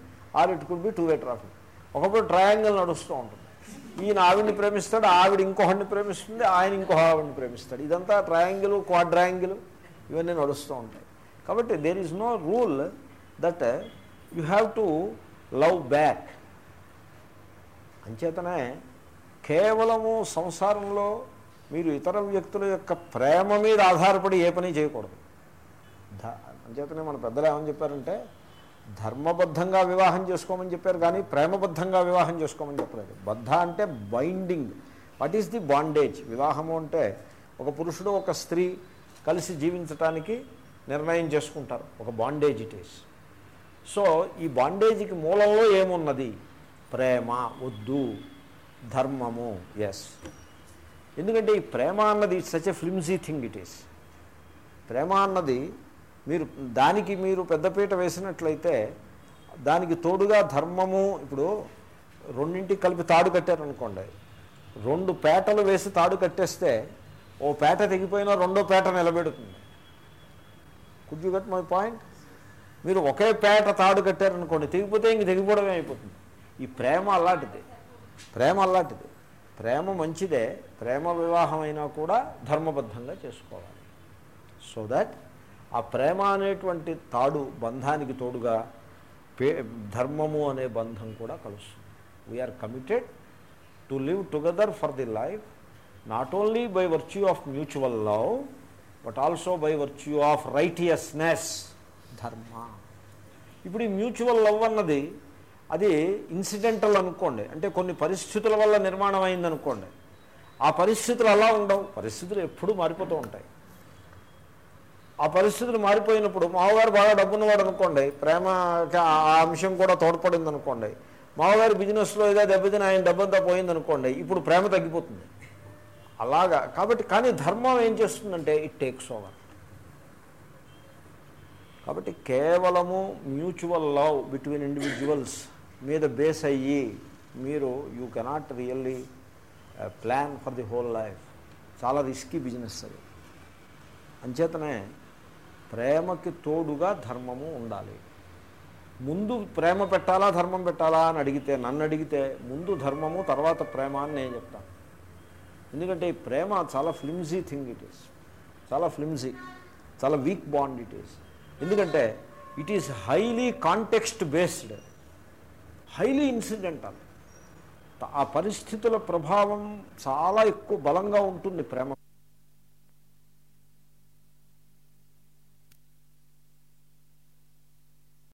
or it could be two way traffic ఒకప్పుడు ట్రయాంగిల్ నడుస్తూ ఉంటుంది. ఈయన ఆవిడ్ని ప్రేమిస్తాడు ఆవిడ ఇంకొకడిని ప్రేమిస్తుంది ఆయన ఇంకో ఆవిడని ప్రేమిస్తాడు. ఇదంతా ట్రయాంగిల్ క్వాడ్రాంగిల్ ఇవన్నీ నడుస్తూ ఉంటాయి. కాబట్టి there is no rule that you have to love back. అంచేతనే కేవలము సంసారంలో మీరు ఇతర వ్యక్తుల యొక్క ప్రేమ మీద ఆధారపడి ఏ పని చేయకూడదు. అంచేతనే మన పెద్దలు ఏమని చెప్పారంటే ధర్మబద్ధంగా వివాహం చేసుకోమని చెప్పారు కానీ ప్రేమబద్ధంగా వివాహం చేసుకోమని చెప్పలేదు. బద్ధ అంటే binding what is the bondage వివాహము అంటే ఒక పురుషుడు ఒక స్త్రీ కలిసి జీవించటానికి నిర్ణయం చేసుకుంటారు. ఒక బాండేజ్ ఇట్ ఈస్ సో ఈ బాండేజీకి మూలంలో ఏమున్నది? ప్రేమ వద్దు ధర్మము ఎస్ ఎందుకంటే ఈ ప్రేమ అన్నది such a flimsy thing it is ప్రేమ అన్నది మీరు దానికి మీరు పెద్దపీట వేసినట్లయితే దానికి తోడుగా ధర్మము ఇప్పుడు రెండింటికి కలిపి తాడు కట్టారనుకోండి. రెండు పేటలు వేసి తాడు కట్టేస్తే ఓ పేట తెగిపోయినా రెండో పేట నిలబెడుతుంది. Could you got my point మీరు ఒకే పేట తాడు కట్టారనుకోండి తెగిపోతే ఇంక తెగిపోవడమే అయిపోతుంది. ఈ ప్రేమ అలాంటిది. ప్రేమ అలాంటిది. ప్రేమ మంచిదే. ప్రేమ వివాహం అయినా కూడా ధర్మబద్ధంగా చేసుకోవాలి. సో దట్ ఆ ప్రేమ అనేటువంటి తాడు బంధానికి తోడుగా పే ధర్మము అనే బంధం కూడా కలుస్తుంది. We are committed to live together for the life not only by virtue of mutual love but also by virtue of righteousness dharma. ఇప్పుడు ఈ మ్యూచువల్ లవ్ అన్నది అది ఇన్సిడెంటల్ అనుకోండి. అంటే కొన్ని పరిస్థితుల వల్ల నిర్మాణం అయిందనుకోండి ఆ పరిస్థితులు అలా ఉండవు. పరిస్థితులు ఎప్పుడూ మారిపోతూ ఉంటాయి. ఆ పరిస్థితులు మారిపోయినప్పుడు మామగారు బాగా డబ్బున్నవాడు అనుకోండి ప్రేమ ఆ అంశం కూడా తోడ్పడింది అనుకోండి మామగారు బిజినెస్లో ఏదో దెబ్బతిని ఆయన డబ్బంతా పోయింది అనుకోండి ఇప్పుడు ప్రేమ తగ్గిపోతుంది. అలాగా. కాబట్టి కానీ ధర్మం ఏం చేస్తుందంటే ఇట్ టేక్స్ ఓవర్. కాబట్టి కేవలము మ్యూచువల్ లవ్ బిట్వీన్ ఇండివిజువల్స్ మీద బేస్ అయ్యి మీరు you cannot really plan for the whole life చాలా రిస్కీ బిజినెస్ అది. అంచేతనే ప్రేమకి తోడుగా ధర్మము ఉండాలి. ముందు ప్రేమ పెట్టాలా ధర్మం పెట్టాలా అని అడిగితే నన్ను అడిగితే ముందు ధర్మము తర్వాత ప్రేమ అని నేను చెప్తాను ఎందుకంటే ఈ ప్రేమ చాలా ఫ్లిమ్జీ థింగ్ ఇట్ ఈస్ చాలా ఫ్లిమ్జీ చాలా వీక్ బాండ్ ఇట్ ఈస్ ఎందుకంటే it is highly context based highly incidental ఆ పరిస్థితుల ప్రభావం చాలా ఎక్కువ బలంగా ఉంటుంది ప్రేమ.